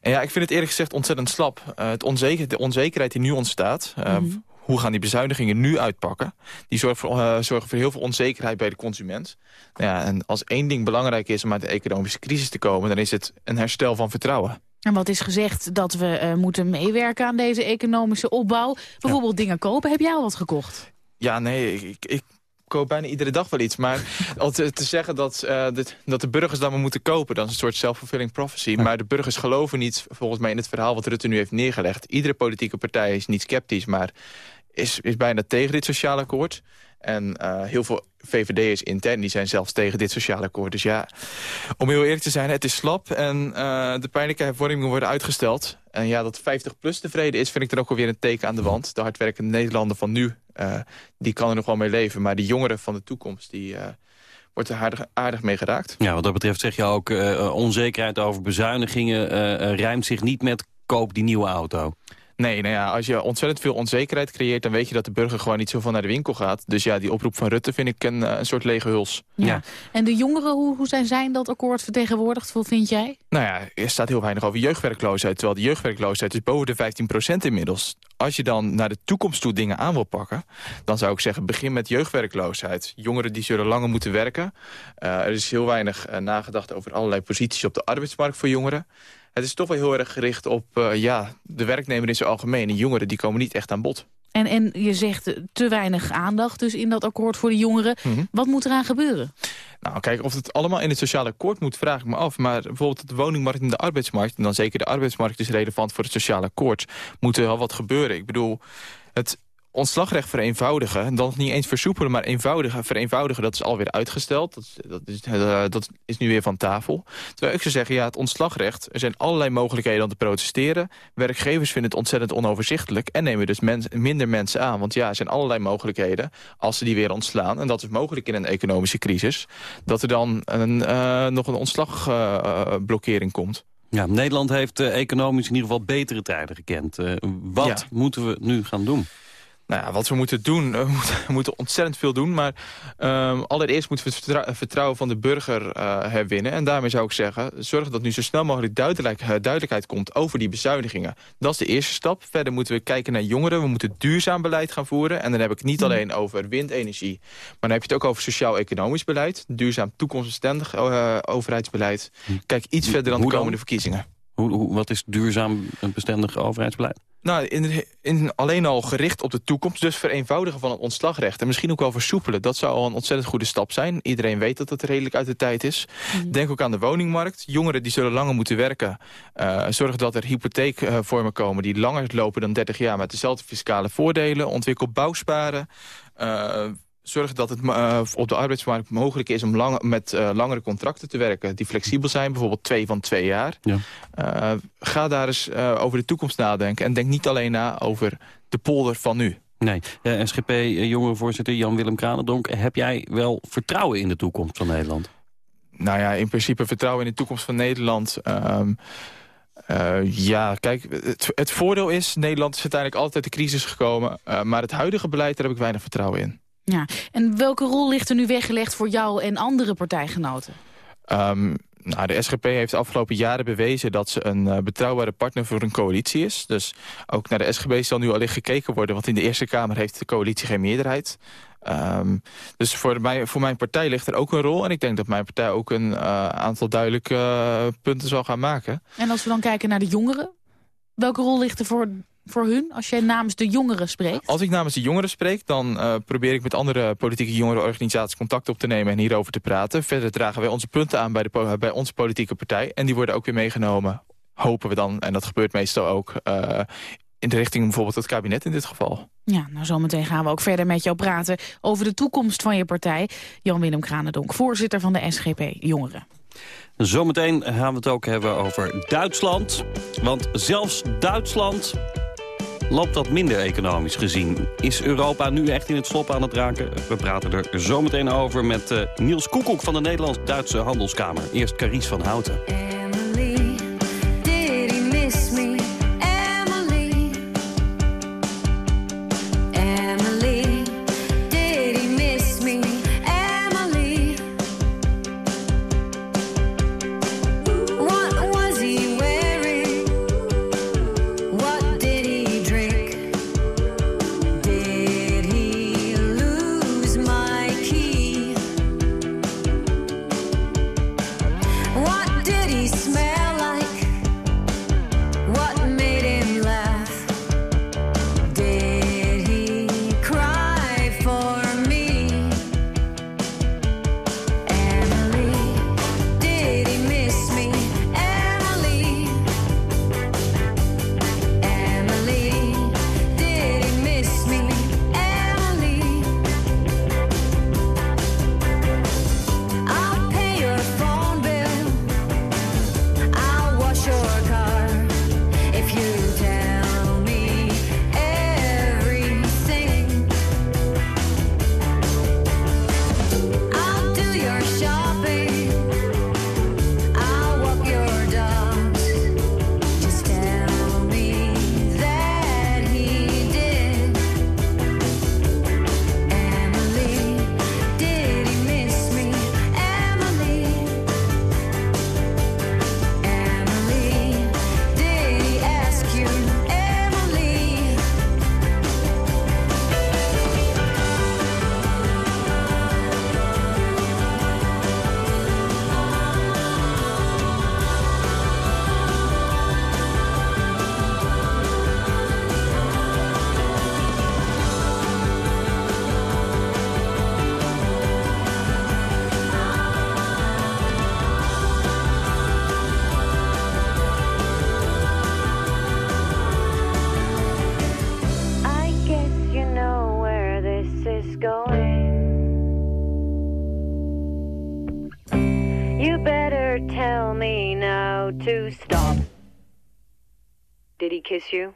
En ja, ik vind het eerlijk gezegd ontzettend slap. het onzeker, de onzekerheid die nu ontstaat... Mm hoe gaan die bezuinigingen nu uitpakken? Die zorgen voor, zorgen voor heel veel onzekerheid bij de consument. Ja, en als één ding belangrijk is om uit de economische crisis te komen... dan is het een herstel van vertrouwen. En wat is gezegd dat we moeten meewerken aan deze economische opbouw? Bijvoorbeeld dingen kopen. Heb jij al wat gekocht? Ja, nee, ik, ik, koop bijna iedere dag wel iets. Maar te, te zeggen dat, uh, dit, dat de burgers dan maar moeten kopen... dat is een soort self-fulfilling prophecy. Maar de burgers geloven niet, volgens mij, in het verhaal... wat Rutte nu heeft neergelegd. Iedere politieke partij is niet sceptisch, maar is, is bijna tegen dit sociaal akkoord. En uh, heel veel VVD'ers intern die zijn zelfs tegen dit sociaal akkoord. Dus ja, om heel eerlijk te zijn, het is slap. En uh, de pijnlijke hervormingen worden uitgesteld. En ja, dat 50PLUS tevreden is, vind ik er ook alweer een teken aan de wand. De hardwerkende Nederlander van nu, die kan er nog wel mee leven. Maar de jongeren van de toekomst, die wordt er aardig, aardig mee geraakt. Ja, wat dat betreft zeg je ook, onzekerheid over bezuinigingen... rijmt zich niet met koop die nieuwe auto. Nee, nou ja, als je ontzettend veel onzekerheid creëert... dan weet je dat de burger gewoon niet zoveel naar de winkel gaat. Dus ja, die oproep van Rutte vind ik een, eh, een soort lege huls. Ja. En de jongeren, hoe, hoe zijn zij dat akkoord vertegenwoordigd? Hoe vind jij? Nou ja, er staat heel weinig over jeugdwerkloosheid. Terwijl de jeugdwerkloosheid is boven de 15% inmiddels. Als je dan naar de toekomst toe dingen aan wil pakken... dan zou ik zeggen, begin met jeugdwerkloosheid. Jongeren die zullen langer moeten werken. Uh, er is heel weinig uh, nagedacht over allerlei posities op de arbeidsmarkt voor jongeren het is toch wel heel erg gericht op uh, ja, de werknemer in zijn algemeen. En jongeren die komen niet echt aan bod. En, en je zegt te weinig aandacht dus in dat akkoord voor de jongeren. Mm -hmm. Wat moet eraan gebeuren? Nou, kijk, of het allemaal in het sociale akkoord moet, vraag ik me af. Maar bijvoorbeeld de woningmarkt en de arbeidsmarkt... en dan zeker de arbeidsmarkt is relevant voor het sociale akkoord... moet er wel wat gebeuren. Ik bedoel, het ontslagrecht vereenvoudigen. Dan niet eens versoepelen, maar eenvoudigen, vereenvoudigen. Dat is alweer uitgesteld. Dat, dat, is, uh, dat is nu weer van tafel. Terwijl ik zou zeggen, ja, het ontslagrecht... er zijn allerlei mogelijkheden om te protesteren. Werkgevers vinden het ontzettend onoverzichtelijk... en nemen dus mens, minder mensen aan. Want ja, er zijn allerlei mogelijkheden als ze die weer ontslaan. En dat is mogelijk in een economische crisis. Dat er dan een, uh, nog een ontslagblokkering komt. Ja, Nederland heeft uh, economisch in ieder geval betere tijden gekend. Uh, wat moeten we nu gaan doen? Nou ja, wat we moeten doen, we moeten, ontzettend veel doen. Maar um, allereerst moeten we het vertrouwen van de burger uh, herwinnen. En daarmee zou ik zeggen, zorg dat nu zo snel mogelijk duidelijk, uh, duidelijkheid komt over die bezuinigingen. Dat is de eerste stap. Verder moeten we kijken naar jongeren. We moeten duurzaam beleid gaan voeren. En dan heb ik het niet mm. alleen over windenergie. Maar dan heb je het ook over sociaal-economisch beleid. Duurzaam toekomstbestendig uh, overheidsbeleid. Mm. Kijk iets verder dan de komende verkiezingen. Hoe, hoe, wat is duurzaam bestendig overheidsbeleid? Nou, in, in, alleen al gericht op de toekomst. Dus vereenvoudigen van het ontslagrecht. En misschien ook wel versoepelen. Dat zou al een ontzettend goede stap zijn. Iedereen weet dat het redelijk uit de tijd is. Mhm. Denk ook aan de woningmarkt. Jongeren die zullen langer moeten werken. Uh, zorg dat er hypotheekvormen komen die langer lopen dan 30 jaar... met dezelfde fiscale voordelen. Ontwikkel bouwsparen. Uh, zorg dat het uh, op de arbeidsmarkt mogelijk is om lang, met uh, langere contracten te werken. Die flexibel zijn, bijvoorbeeld twee van twee jaar. Ja. Uh, ga daar eens over de toekomst nadenken. En denk niet alleen na over de polder van nu. Nee, SGP-jongerenvoorzitter Jan-Willem Kranendonk... heb jij wel vertrouwen in de toekomst van Nederland? Nou ja, in principe vertrouwen in de toekomst van Nederland... Um, uh, ja, kijk, het, het, voordeel is... Nederland is uiteindelijk altijd uit de crisis gekomen... Uh, maar het huidige beleid, daar heb ik weinig vertrouwen in. Ja, en welke rol ligt er nu weggelegd voor jou en andere partijgenoten? Um, nou, de SGP heeft de afgelopen jaren bewezen dat ze een uh, betrouwbare partner voor een coalitie is. Dus ook naar de SGP zal nu allicht gekeken worden, want in de Eerste Kamer heeft de coalitie geen meerderheid. Um, dus voor, mij, voor mijn partij ligt er ook een rol. En ik denk dat mijn partij ook een uh, aantal duidelijke uh, punten zal gaan maken. En als we dan kijken naar de jongeren, welke rol ligt er voor voor hun als jij namens de jongeren spreekt? Als ik namens de jongeren spreek, dan uh, probeer ik met andere politieke jongerenorganisaties contact op te nemen en hierover te praten. Verder dragen wij onze punten aan bij, de, bij onze politieke partij en die worden ook weer meegenomen, hopen we dan, en dat gebeurt meestal ook, uh, in de richting bijvoorbeeld het kabinet in dit geval. Ja, nou zometeen gaan we ook verder met jou praten over de toekomst van je partij. Jan-Willem Kranendonk, voorzitter van de SGP Jongeren. Zometeen gaan we het ook hebben over Duitsland. Want zelfs Duitsland loopt dat minder economisch gezien. Is Europa nu echt in het slop aan het raken? We praten er zometeen over met uh, Niels Koekoek van de Nederlands-Duitse Handelskamer. Eerst Caries van Houten. Kiss you?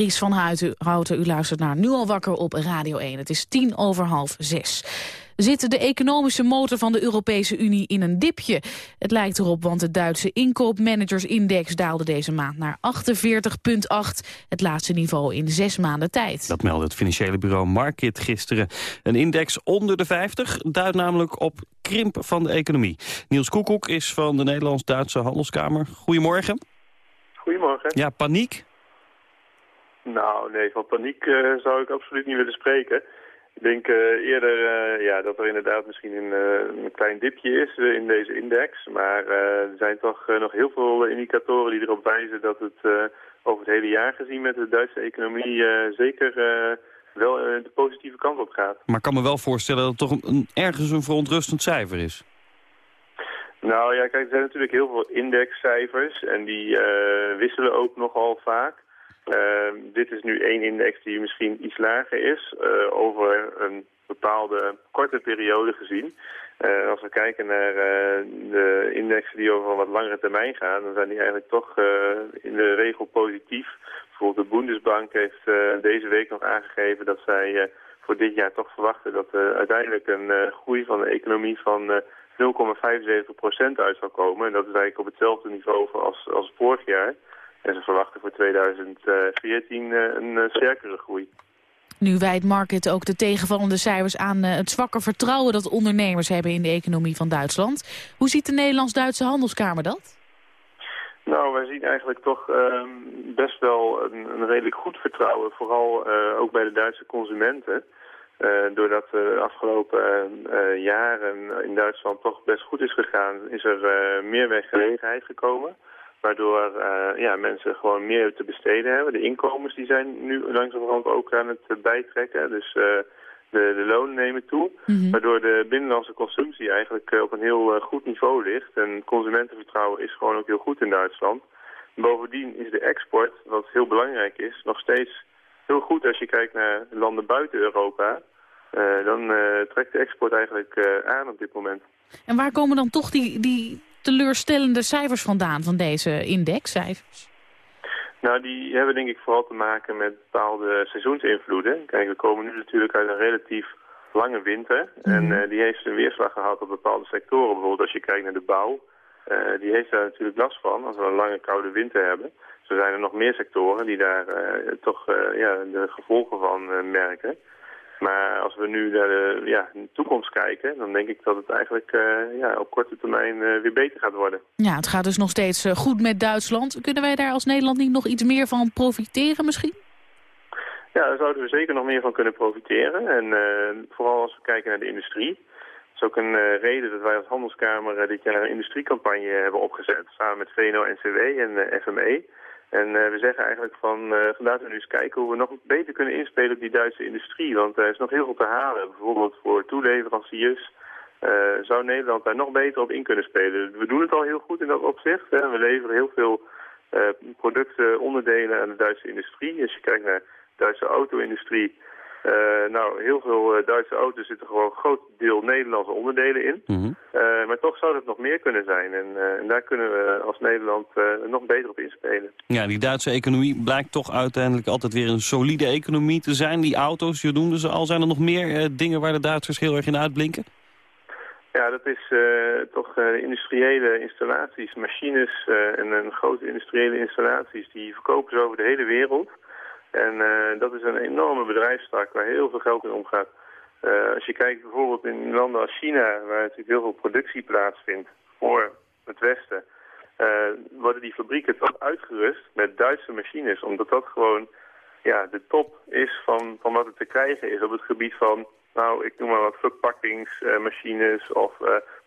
Ries van Houten. U luistert naar Nu al wakker op Radio 1. Het is tien over half zes zit de economische motor van de Europese Unie in een dipje. Het lijkt erop, want de Duitse inkoopmanagersindex daalde deze maand naar 48,8. Het laatste niveau in zes maanden tijd. Dat meldde het financiële bureau Market gisteren. Een index onder de 50 duidt namelijk op krimp van de economie. Niels Koekoek is van de Nederlands-Duitse Handelskamer. Goedemorgen. Goedemorgen. Ja, paniek? Nou, nee, van paniek uh, zou ik absoluut niet willen spreken. Ik denk uh, eerder uh, ja, dat er inderdaad misschien een, een klein dipje is in deze index. Maar er zijn toch nog heel veel indicatoren die erop wijzen dat het over het hele jaar gezien met de Duitse economie zeker wel de positieve kant op gaat. Maar ik kan me wel voorstellen dat het toch een, ergens een verontrustend cijfer is. Nou ja, kijk, er zijn natuurlijk heel veel indexcijfers en die wisselen ook nogal vaak. Uh, dit is nu één index die misschien iets lager is uh, over een bepaalde korte periode gezien. Uh, als we kijken naar de indexen die over een wat langere termijn gaan, dan zijn die eigenlijk toch in de regel positief. Bijvoorbeeld de Bundesbank heeft deze week nog aangegeven dat zij voor dit jaar toch verwachten dat er uiteindelijk een groei van de economie van 0,75% uit zal komen. En dat is eigenlijk op hetzelfde niveau als, als vorig jaar. En ze verwachten voor 2014 eh, een eh, sterkere groei. Nu wijdt Market ook de tegenvallende cijfers aan eh, het zwakke vertrouwen dat ondernemers hebben in de economie van Duitsland. Hoe ziet de Nederlands-Duitse handelskamer dat? Nou, wij zien eigenlijk toch uh, best wel een, een, redelijk goed vertrouwen, vooral uh, ook bij de Duitse consumenten. Uh, doordat de afgelopen jaren in Duitsland toch best goed is gegaan, is er meer werkgelegenheid gekomen. Waardoor uh, ja, mensen gewoon meer te besteden hebben. De inkomens die zijn nu langzamerhand ook aan het uh, bijtrekken. Dus uh, de, de lonen nemen toe. Mhm. Waardoor de binnenlandse consumptie eigenlijk op een heel goed niveau ligt. En consumentenvertrouwen is gewoon ook heel goed in Duitsland. Bovendien is de export, wat heel belangrijk is, nog steeds heel goed als je kijkt naar landen buiten Europa. dan trekt de export eigenlijk aan op dit moment. En waar komen dan toch die, die teleurstellende cijfers vandaan van deze indexcijfers? Nou, die hebben denk ik vooral te maken met bepaalde seizoensinvloeden. Kijk, we komen nu natuurlijk uit een relatief lange winter. En uh, die heeft een weerslag gehad op bepaalde sectoren. Bijvoorbeeld als je kijkt naar de bouw. Uh, die heeft daar natuurlijk last van als we een lange koude winter hebben. Zo zijn er nog meer sectoren die daar uh, toch ja, de gevolgen van merken. Maar als we nu naar de, ja, de toekomst kijken, dan denk ik dat het eigenlijk uh, ja, op korte termijn uh, weer beter gaat worden. Ja, het gaat dus nog steeds uh, goed met Duitsland. Kunnen wij daar als Nederland niet nog iets meer van profiteren misschien? Ja, daar zouden we zeker nog meer van kunnen profiteren. En vooral als we kijken naar de industrie. Dat is ook een reden dat wij als Handelskamer dit jaar een industriecampagne hebben opgezet. Samen met VNO-NCW en FME. En uh, we zeggen eigenlijk van, uh, laten we nu eens kijken hoe we nog beter kunnen inspelen op die Duitse industrie. Want er is nog heel veel te halen. Bijvoorbeeld voor toeleveranciers uh, zou Nederland daar nog beter op in kunnen spelen. We doen het al heel goed in dat opzicht. Hè. We leveren heel veel producten, onderdelen aan de Duitse industrie. Als je kijkt naar de Duitse auto-industrie... Uh, nou, heel veel uh, Duitse auto's zitten gewoon een groot deel Nederlandse onderdelen in. Mm -hmm. uh, maar toch zou het nog meer kunnen zijn. En, en daar kunnen we als Nederland nog beter op inspelen. Ja, die Duitse economie blijkt toch uiteindelijk altijd weer een solide economie te zijn. Die auto's, je noemde ze al. Zijn er nog meer dingen waar de Duitsers heel erg in uitblinken? Ja, dat is toch industriële installaties, machines en grote industriële installaties. Die verkopen ze over de hele wereld. En uh, dat is een enorme bedrijfstak waar heel veel geld in omgaat. Uh, als je kijkt bijvoorbeeld in landen als China, waar natuurlijk heel veel productie plaatsvindt voor het Westen, uh, worden die fabrieken toch uitgerust met Duitse machines, omdat dat gewoon ja, de top is van, van wat er te krijgen is op het gebied van, nou, ik noem maar wat verpakkingsmachines of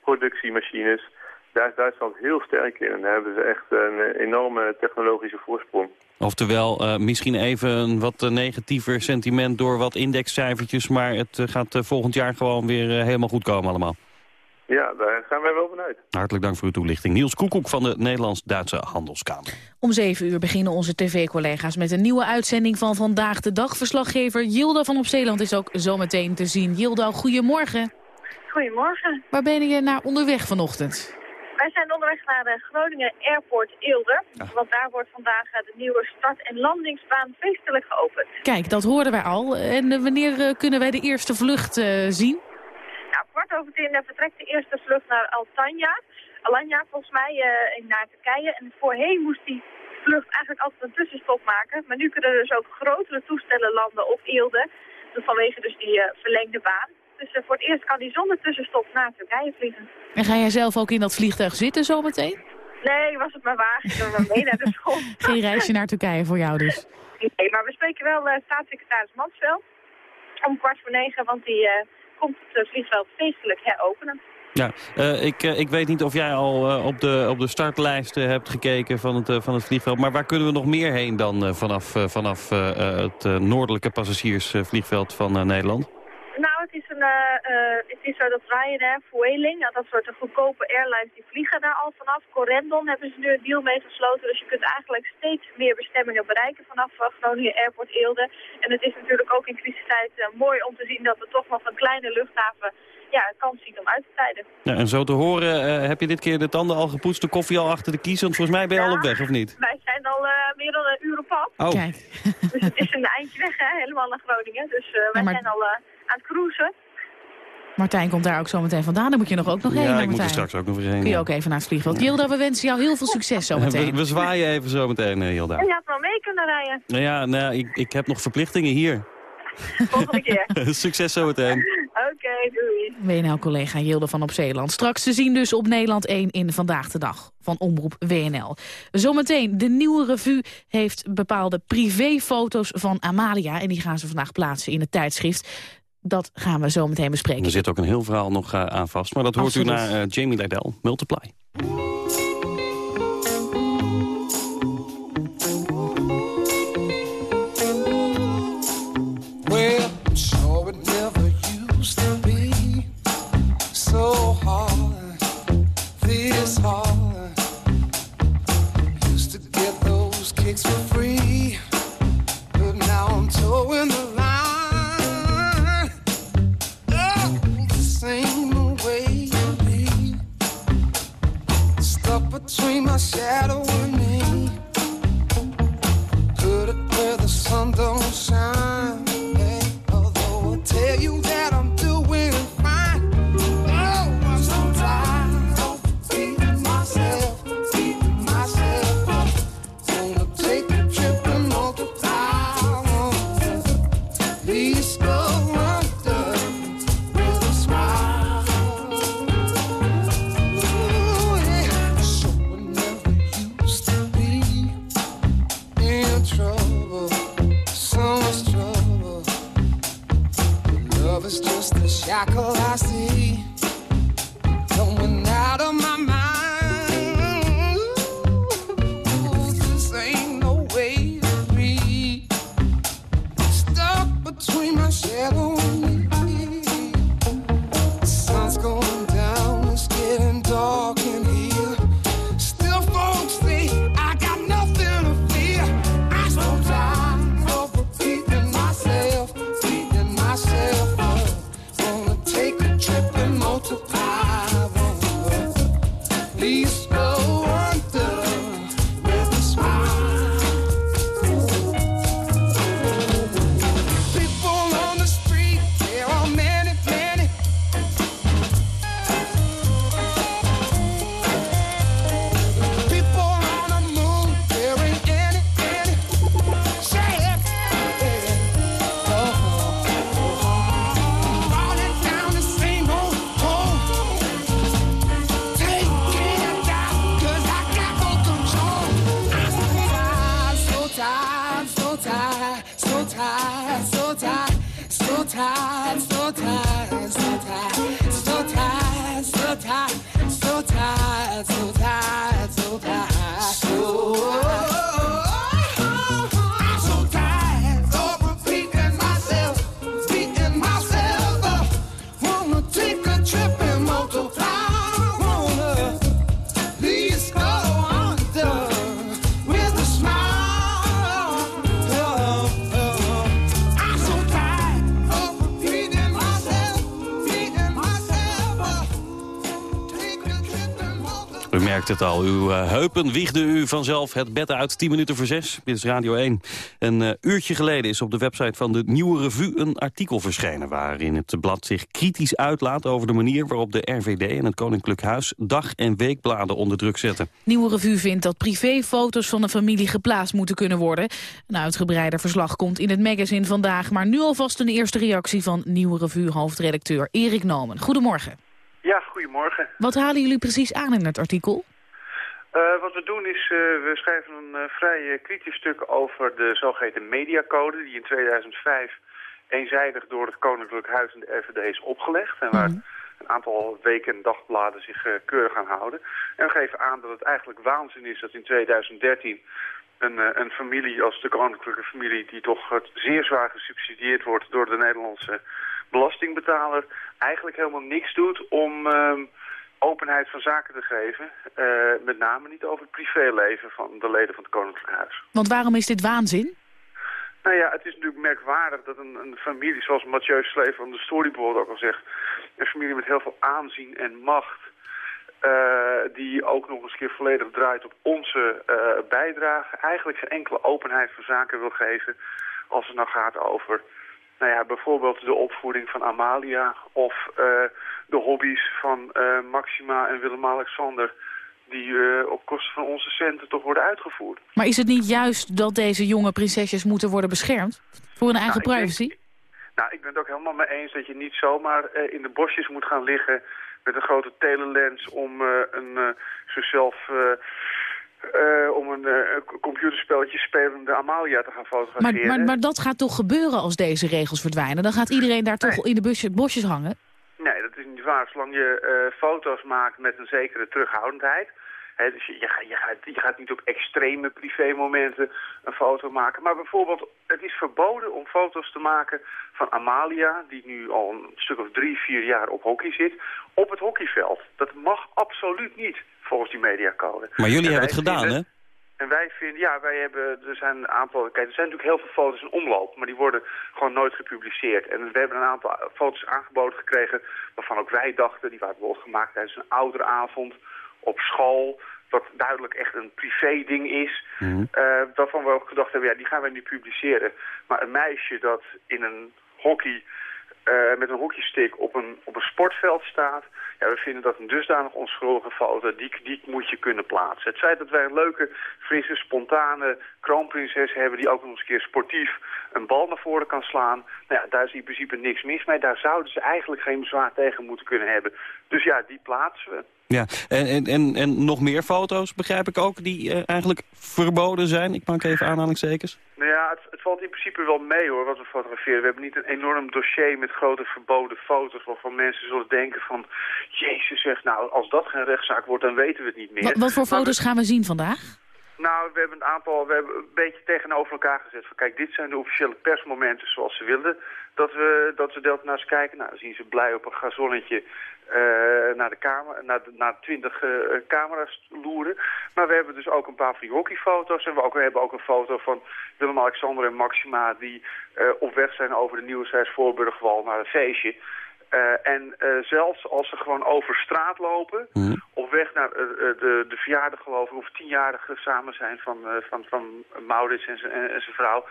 productiemachines. Daar is Duitsland heel sterk in en daar hebben ze echt een enorme technologische voorsprong. Oftewel, uh, misschien even een wat negatiever sentiment door wat indexcijfertjes... maar het uh, gaat uh, volgend jaar gewoon weer helemaal goed komen allemaal. Ja, daar gaan wij wel vanuit. Hartelijk dank voor uw toelichting. Niels Koekoek van de Nederlands-Duitse Handelskamer. Om zeven uur beginnen onze tv-collega's met een nieuwe uitzending van Vandaag de Dag. Verslaggever Jilda van Op Zeeland is ook zometeen te zien. Jilda, goedemorgen. Goedemorgen. Waar ben je naar onderweg vanochtend? Wij zijn onderweg naar de Groningen Airport Eelde. Want daar wordt vandaag eh, de nieuwe start- en landingsbaan feestelijk geopend. Kijk, dat hoorden wij al. En eh, wanneer eh, kunnen wij de eerste vlucht eh, zien? Nou, kwart over tien eh, vertrekt de eerste vlucht naar Altanja. Alanya volgens mij eh, in- naar Turkije. En voorheen moest die vlucht eigenlijk altijd een tussenstop maken. Maar nu kunnen er dus ook grotere toestellen landen op Eelde. Dus vanwege dus die eh, verlengde baan. Dus eh, voor het eerst kan die zonder tussenstop naar Turkije vliegen. En ga jij zelf ook in dat vliegtuig zitten zometeen? Nee, was het maar waar. Ik ga maar mee naar de school. Geen reisje naar Turkije voor jou dus. Nee, maar we spreken wel eh, staatssecretaris Mansveld. Om kwart voor negen, want die eh, komt het vliegveld feestelijk heropenen. Ja, eh, ik, eh, ik weet niet of jij al eh, op, de, op de startlijsten hebt gekeken van het, eh, van het vliegveld. Maar waar kunnen we nog meer heen dan eh, vanaf, eh, vanaf het noordelijke passagiersvliegveld van Nederland? Nou, het is, een, eh, eh, het is zo dat Ryanair, Vueling, nou, dat soort goedkope airlines, die vliegen daar al vanaf. Corendon hebben ze nu een deal mee gesloten. Dus je kunt eigenlijk steeds meer bestemmingen bereiken vanaf eh, Groningen Airport Eelde. En het is natuurlijk ook in crisistijd eh, mooi om te zien dat we toch nog een kleine luchthaven ja, een kans zien om uit te tijden. Ja, en zo te horen, eh, heb je dit keer de tanden al gepoetst, de koffie al achter de kies? Want volgens mij ben je al op weg, of niet? Wij zijn al eh, meer dan een uur op pad. Oh. Kijk. Dus het is een eindje weg, hè, helemaal naar Groningen. Dus eh, wij Ja, maar- zijn al eh, aan het cruisen. Martijn komt daar ook zo meteen vandaan. Dan moet je nog ook nog heen, ja, ik moet er Martijn. straks ook nog weer heen. Kun je ja. ook even naar het vliegveld. Gilda, we wensen jou heel veel succes We, zometeen. we zwaaien even zo meteen, eh, Hilda. En je had wel mee kunnen rijden. Nou ja, nou, ik, ik heb nog verplichtingen hier. Volgende keer. Succes zometeen. Oké, doei. WNL-collega Jilde van Op Zeeland. Straks te zien dus op Nederland 1 in Vandaag de Dag van Omroep WNL. Zometeen, de nieuwe revue heeft bepaalde privéfoto's van Amalia... en die gaan ze vandaag plaatsen in het tijdschrift. Dat gaan we zo meteen bespreken. Er zit ook een heel verhaal nog eh, aan vast. Maar dat hoort Absoluut. u naar eh, Jamie Liddell, Multiply. Merkt het al. Uw uh, heupen wiegden u vanzelf het bed uit. 10 minuten voor 6. Dit is Radio 1. Een uh, uurtje geleden is op de website van de Nieuwe Revue een artikel verschenen... waarin het blad zich kritisch uitlaat over de manier waarop de RVD en het Koninklijk Huis... dag- en weekbladen onder druk zetten. Nieuwe Revue vindt dat privéfoto's van een familie geplaatst moeten kunnen worden. Een uitgebreider verslag komt in het magazine vandaag... maar nu alvast een eerste reactie van Nieuwe Revue-hoofdredacteur Erik Nomen. Goedemorgen. Ja, goedemorgen. Wat halen jullie precies aan in het artikel? Uh, wat we doen is, uh, we schrijven een uh, vrij kritisch stuk over de zogeheten mediacode... die in 2005 eenzijdig door het Koninklijk Huis en de RVD is opgelegd... en waar een aantal weken- en dagbladen zich keurig aan houden. En we geven aan dat het eigenlijk waanzin is dat in 2013... Een, een familie als de koninklijke familie... die toch zeer zwaar gesubsidieerd wordt door de Nederlandse belastingbetaler eigenlijk helemaal niks doet om uh, openheid van zaken te geven. Uh, met name niet over het privéleven van de leden van het Koninklijk Huis. Want waarom is dit waanzin? Nou ja, het is natuurlijk merkwaardig dat een, een familie, zoals Mathieu Sleef van de Storyboard ook al zegt, een familie met heel veel aanzien en macht, uh, die ook nog eens keer volledig draait op onze uh, bijdrage, eigenlijk geen enkele openheid van zaken wil geven als het nou gaat over nou ja, bijvoorbeeld de opvoeding van Amalia of uh, de hobby's van uh, Maxima en Willem-Alexander die uh, op kosten van onze centen toch worden uitgevoerd. Maar is het niet juist dat deze jonge prinsesjes moeten worden beschermd? Voor hun eigen nou, privacy? Ik denk, nou, ik ben het ook helemaal mee eens dat je niet zomaar in de bosjes moet gaan liggen met een grote telelens om een zichzelf... Uh, om een uh, computerspelletje spelende Amalia te gaan fotograferen. Maar, maar, maar, dat gaat toch gebeuren als deze regels verdwijnen? Dan gaat iedereen daar nee. toch in de busje, bosjes hangen? Nee, dat is niet waar. Zolang je uh, foto's maakt met een zekere terughoudendheid... He, dus je, je, gaat, je, gaat, je gaat niet op extreme privémomenten een foto maken. Maar bijvoorbeeld, het is verboden om foto's te maken van Amalia... die nu al een stuk of drie, vier jaar op hockey zit... op het hockeyveld. Dat mag absoluut niet volgens die mediacode. Maar jullie hebben het gedaan, hè? En wij vinden, ja, wij hebben, er zijn een aantal, kijk, er zijn natuurlijk heel veel foto's in omloop, maar die worden gewoon nooit gepubliceerd. En we hebben een aantal foto's aangeboden gekregen waarvan ook wij dachten, die waren bijvoorbeeld gemaakt tijdens een ouderavond op school, wat duidelijk echt een privé ding is. Mm. Uh, waarvan we ook gedacht hebben, ja, die gaan wij nu publiceren. Maar een meisje dat in een hockey uh, met een hockeystick op een, op een sportveld staat. Ja, we vinden dat een dusdanig onschuldige foto, die, die moet je kunnen plaatsen. Het feit dat wij een leuke, frisse, spontane kroonprinses hebben... die ook nog eens een keer sportief een bal naar voren kan slaan... Nou ja, daar is in principe niks mis mee. Daar zouden ze eigenlijk geen bezwaar tegen moeten kunnen hebben. Dus ja, die plaatsen we. Ja, en, en, en, en nog meer foto's, begrijp ik ook, die uh, eigenlijk verboden zijn. Ik maak even aanhalingstekens. Nou ja, het, het, valt in principe wel mee hoor, wat we fotograferen. We hebben niet een enorm dossier met grote verboden foto's... waarvan mensen zullen denken van... Jezus zeg, nou, als dat geen rechtszaak wordt, dan weten we het niet meer. Wat, wat voor foto's gaan we zien vandaag? Nou, we hebben een aantal, we hebben een beetje tegenover elkaar gezet. Van, kijk, dit zijn de officiële persmomenten zoals ze wilden dat we, dat we dat naar kijken. Nou, dan zien ze blij op een gazonnetje uh, naar de kamer, naar, naar twintig uh, camera's loeren. Maar we hebben dus ook een paar die hockeyfoto's. En we, ook, we hebben ook een foto van Willem-Alexander en Maxima... die uh, op weg zijn over de Nieuwshuis Voorburgwal naar een feestje. Uh, en uh, zelfs als ze gewoon over straat lopen, mm. op weg naar uh, de, de verjaardag geloof ik, of tienjarige samen zijn van, van, van Maurits en zijn vrouw,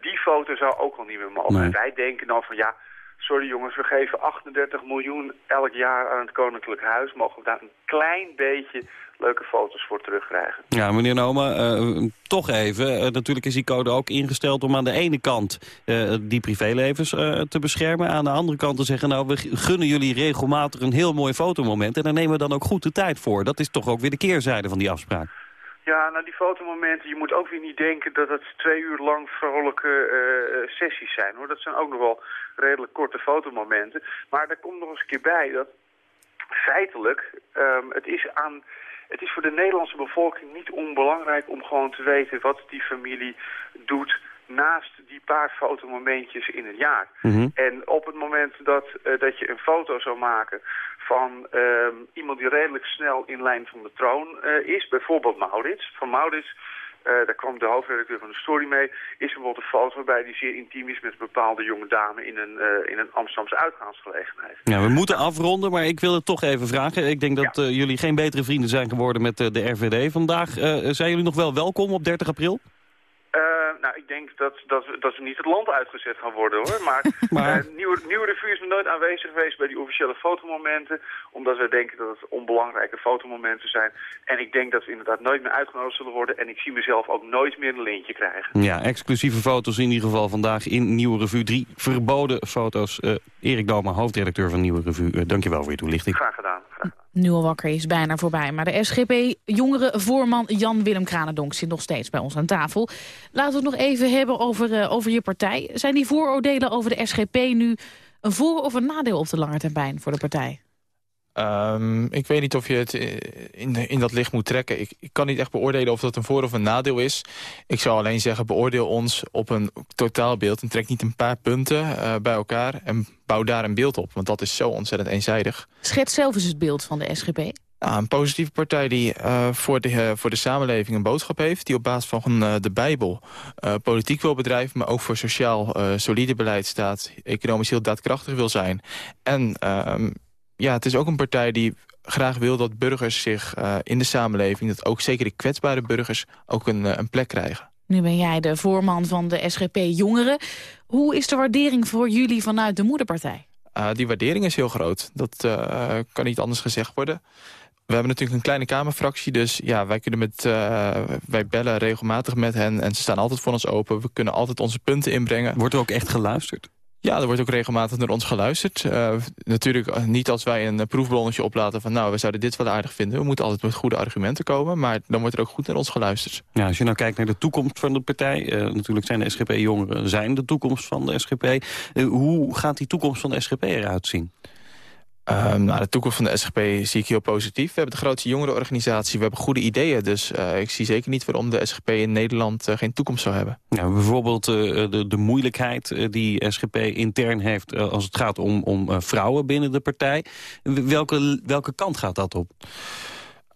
die foto zou ook al niet meer mogen. Nee. En wij denken dan van ja, sorry jongens, we geven 38 miljoen elk jaar aan het Koninklijk Huis, mogen we daar een klein beetje leuke foto's voor terugkrijgen. Ja, meneer Noma, uh, toch even. Uh, natuurlijk is die code ook ingesteld om aan de ene kant uh, die privélevens te beschermen. Aan de andere kant te zeggen, nou, we gunnen jullie regelmatig een heel mooi fotomoment. En daar nemen we dan ook goed de tijd voor. Dat is toch ook weer de keerzijde van die afspraak. Ja, nou die fotomomenten, je moet ook weer niet denken dat het twee uur lang vrolijke uh, sessies zijn. hoor. Dat zijn ook nog wel redelijk korte fotomomenten. Maar er komt nog eens een keer bij dat feitelijk um, het is aan... Het is voor de Nederlandse bevolking niet onbelangrijk om gewoon te weten wat die familie doet naast die paar fotomomentjes in het jaar. Mm -hmm. En op het moment dat, uh, dat je een foto zou maken van uh, iemand die redelijk snel in lijn van de troon uh, is, bijvoorbeeld Maurits. Van Maurits eh, daar kwam de hoofdredacteur van de story mee, is er bijvoorbeeld een foto waarbij die zeer intiem is met een bepaalde jonge dame in een, eh, in een Amsterdamse uitgaansgelegenheid. Ja, we moeten afronden, maar ik wil het toch even vragen. Ik denk dat eh, jullie geen betere vrienden zijn geworden met eh, de RVD vandaag. Eh, zijn jullie nog wel welkom op 30 april? Eh, nou, ik denk dat, dat, we, dat we niet het land uitgezet gaan worden, hoor. Maar, Maar- eh, nieuwe, nieuwe Revue is nog nooit aanwezig geweest bij die officiële fotomomenten. Omdat we denken dat het onbelangrijke fotomomenten zijn. En ik denk dat we inderdaad nooit meer uitgenodigd zullen worden. En ik zie mezelf ook nooit meer een lintje krijgen. Ja, exclusieve foto's in ieder geval vandaag in Nieuwe Revue. Drie verboden foto's. Eh, Erik Doma, hoofdredacteur van Nieuwe Revue. dankjewel voor je toelichting. Graag gedaan. Graag gedaan. Nu al wakker is bijna voorbij. Maar de SGP-jongere-voorman Jan-Willem Kranendonk zit nog steeds bij ons aan tafel. Laten we het nog even hebben over, eh, over je partij. Zijn die vooroordelen over de SGP nu een voor- of een nadeel op de lange termijn voor de partij? Ehm, ik weet niet of je het eh, in, in dat licht moet trekken. Ik, ik kan niet echt beoordelen of dat een voor- of een nadeel is. Ik zou alleen zeggen, beoordeel ons op een totaalbeeld... en trek niet een paar punten eh, bij elkaar en bouw daar een beeld op. Want dat is zo ontzettend eenzijdig. Schets zelf eens het beeld van de SGP. Nou, een positieve partij die eh, voor, de, voor de samenleving een boodschap heeft... die op basis van de Bijbel politiek wil bedrijven... maar ook voor sociaal solide beleid staat... economisch heel daadkrachtig wil zijn. En ehm, ja, het is ook een partij die graag wil dat burgers zich eh, in de samenleving... dat ook zeker de kwetsbare burgers ook een, eh, een plek krijgen. Nu ben jij de voorman van de SGP Jongeren. Hoe is de waardering voor jullie vanuit de moederpartij? Uh, die waardering is heel groot. Dat uh, kan niet anders gezegd worden. We hebben natuurlijk een kleine kamerfractie, dus ja, wij kunnen met, uh, wij bellen regelmatig met hen en ze staan altijd voor ons open. We kunnen altijd onze punten inbrengen. Wordt er ook echt geluisterd? Ja, er wordt ook regelmatig naar ons geluisterd. Uh, natuurlijk niet als wij een proefballonnetje oplaten van... nou, we zouden dit wel aardig vinden. We moeten altijd met goede argumenten komen. Maar dan wordt er ook goed naar ons geluisterd. Ja, als je nou kijkt naar de toekomst van de partij... Natuurlijk zijn de SGP-jongeren zijn de toekomst van de SGP. Hoe gaat die toekomst van de SGP eruit zien? Um, nou, de toekomst van de SGP zie ik heel positief. We hebben de grootste jongerenorganisatie, we hebben goede ideeën. Dus uh, ik zie zeker niet waarom de SGP in Nederland uh, geen toekomst zou hebben. Ja, bijvoorbeeld uh, de, de moeilijkheid die SGP intern heeft... als het gaat om, om vrouwen binnen de partij. Welke, welke kant gaat dat op?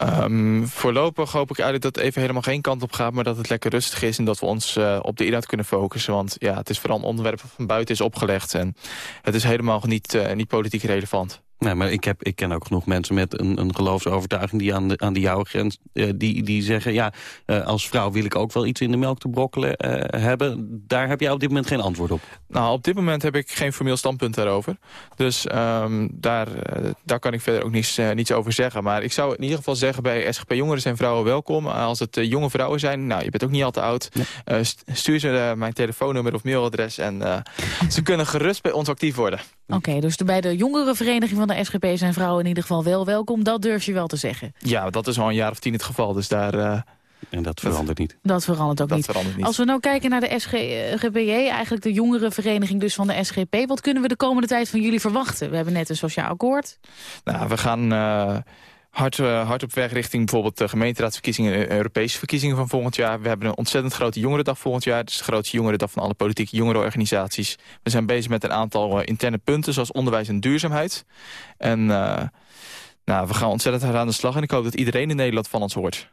Um, voorlopig hoop ik eigenlijk dat het even helemaal geen kant op gaat... maar dat het lekker rustig is en dat we ons uh, op de inhoud kunnen focussen. Want ja, het is vooral een onderwerp dat van buiten is opgelegd... en het is helemaal niet, uh, niet politiek relevant. Nee, maar ik, heb, ik ken ook genoeg mensen met een, een geloofsovertuiging... die aan de, aan de jouwe grens uh, die, die zeggen... ja, uh, als vrouw wil ik ook wel iets in de melk te brokkelen uh, hebben. Daar heb jij op dit moment geen antwoord op. Nou, op dit moment heb ik geen formeel standpunt daarover. Dus um, daar, daar kan ik verder ook niets, niets over zeggen. Maar ik zou in ieder geval zeggen... bij SGP Jongeren zijn vrouwen welkom. Als het jonge vrouwen zijn, nou, je bent ook niet al te oud... Nee. stuur ze mijn telefoonnummer of mailadres... en ze kunnen gerust bij ons actief worden. Oké, okay, dus bij de jongerenvereniging van de SGP zijn vrouwen in ieder geval wel welkom. Dat durf je wel te zeggen. Ja, dat is al een jaar of tien het geval. Dus daar... Uh, en dat verandert niet. Dat verandert ook dat niet. Verandert niet. Als we nou kijken naar de SGPJ, eigenlijk de jongerenvereniging dus van de SGP... wat kunnen we de komende tijd van jullie verwachten? We hebben net een sociaal akkoord. Nou, we gaan... Uh, hard, uh, hard op weg richting bijvoorbeeld de gemeenteraadsverkiezingen... en Europese verkiezingen van volgend jaar. We hebben een ontzettend grote jongerendag volgend jaar. Het is de grootste jongerendag van alle politieke jongerenorganisaties. We zijn bezig met een aantal uh, interne punten... zoals onderwijs en duurzaamheid. En nou, we gaan ontzettend hard aan de slag... en ik hoop dat iedereen in Nederland van ons hoort.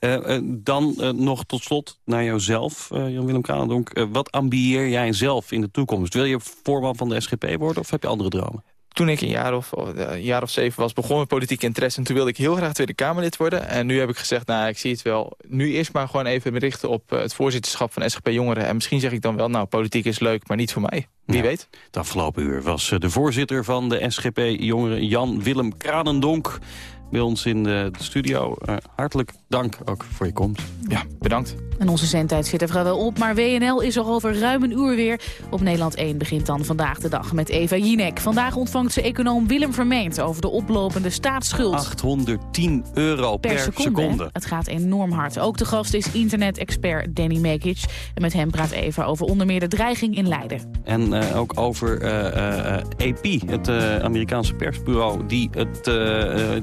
Uh, dan nog tot slot naar jouzelf, Jan-Willem Kranendonk. wat ambieer jij zelf in de toekomst? Wil je voorman van de SGP worden of heb je andere dromen? Toen ik een jaar of, een jaar of zeven was, begon mijn politieke interesse. En toen wilde ik heel graag Tweede Kamerlid worden. En nu heb ik gezegd, nou, ik zie het wel. Nu eerst maar gewoon even richten op het voorzitterschap van SGP Jongeren. En misschien zeg ik dan wel, nou, politiek is leuk, maar niet voor mij. Wie weet. Het afgelopen uur was de voorzitter van de SGP Jongeren, Jan-Willem Kranendonk bij ons in de, studio. Uh, hartelijk dank ook voor je komst. Ja, bedankt. En onze zendtijd zit er vrijwel op, maar WNL is er over ruim een uur weer. Op Nederland 1 begint dan vandaag de dag met Eva Jinek. Vandaag ontvangt ze econoom Willem Vermeend over de oplopende staatsschuld. 810 euro per, per seconde. seconde. Het gaat enorm hard. Ook de gast is internet-expert Danny Mekic. En met hem praat Eva over onder meer de dreiging in Leiden. En uh, ook over uh, AP, het Amerikaanse persbureau... die, het,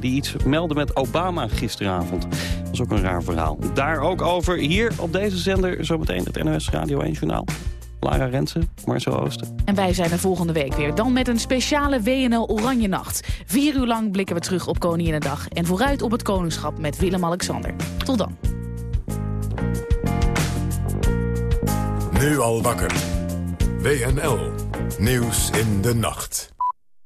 die iets meldde met Obama gisteravond. Dat is ook een raar verhaal. Daar ook over hier op deze zender zometeen het NOS Radio 1 Journaal. Lara Rensen, Marcel Oosten. En wij zijn er volgende week weer. Dan met een speciale WNL Oranje Nacht. Vier uur lang blikken we terug op Koninginnedag. En vooruit op het koningschap met Willem-Alexander. Tot dan. Nu al wakker. WNL. Nieuws in de nacht.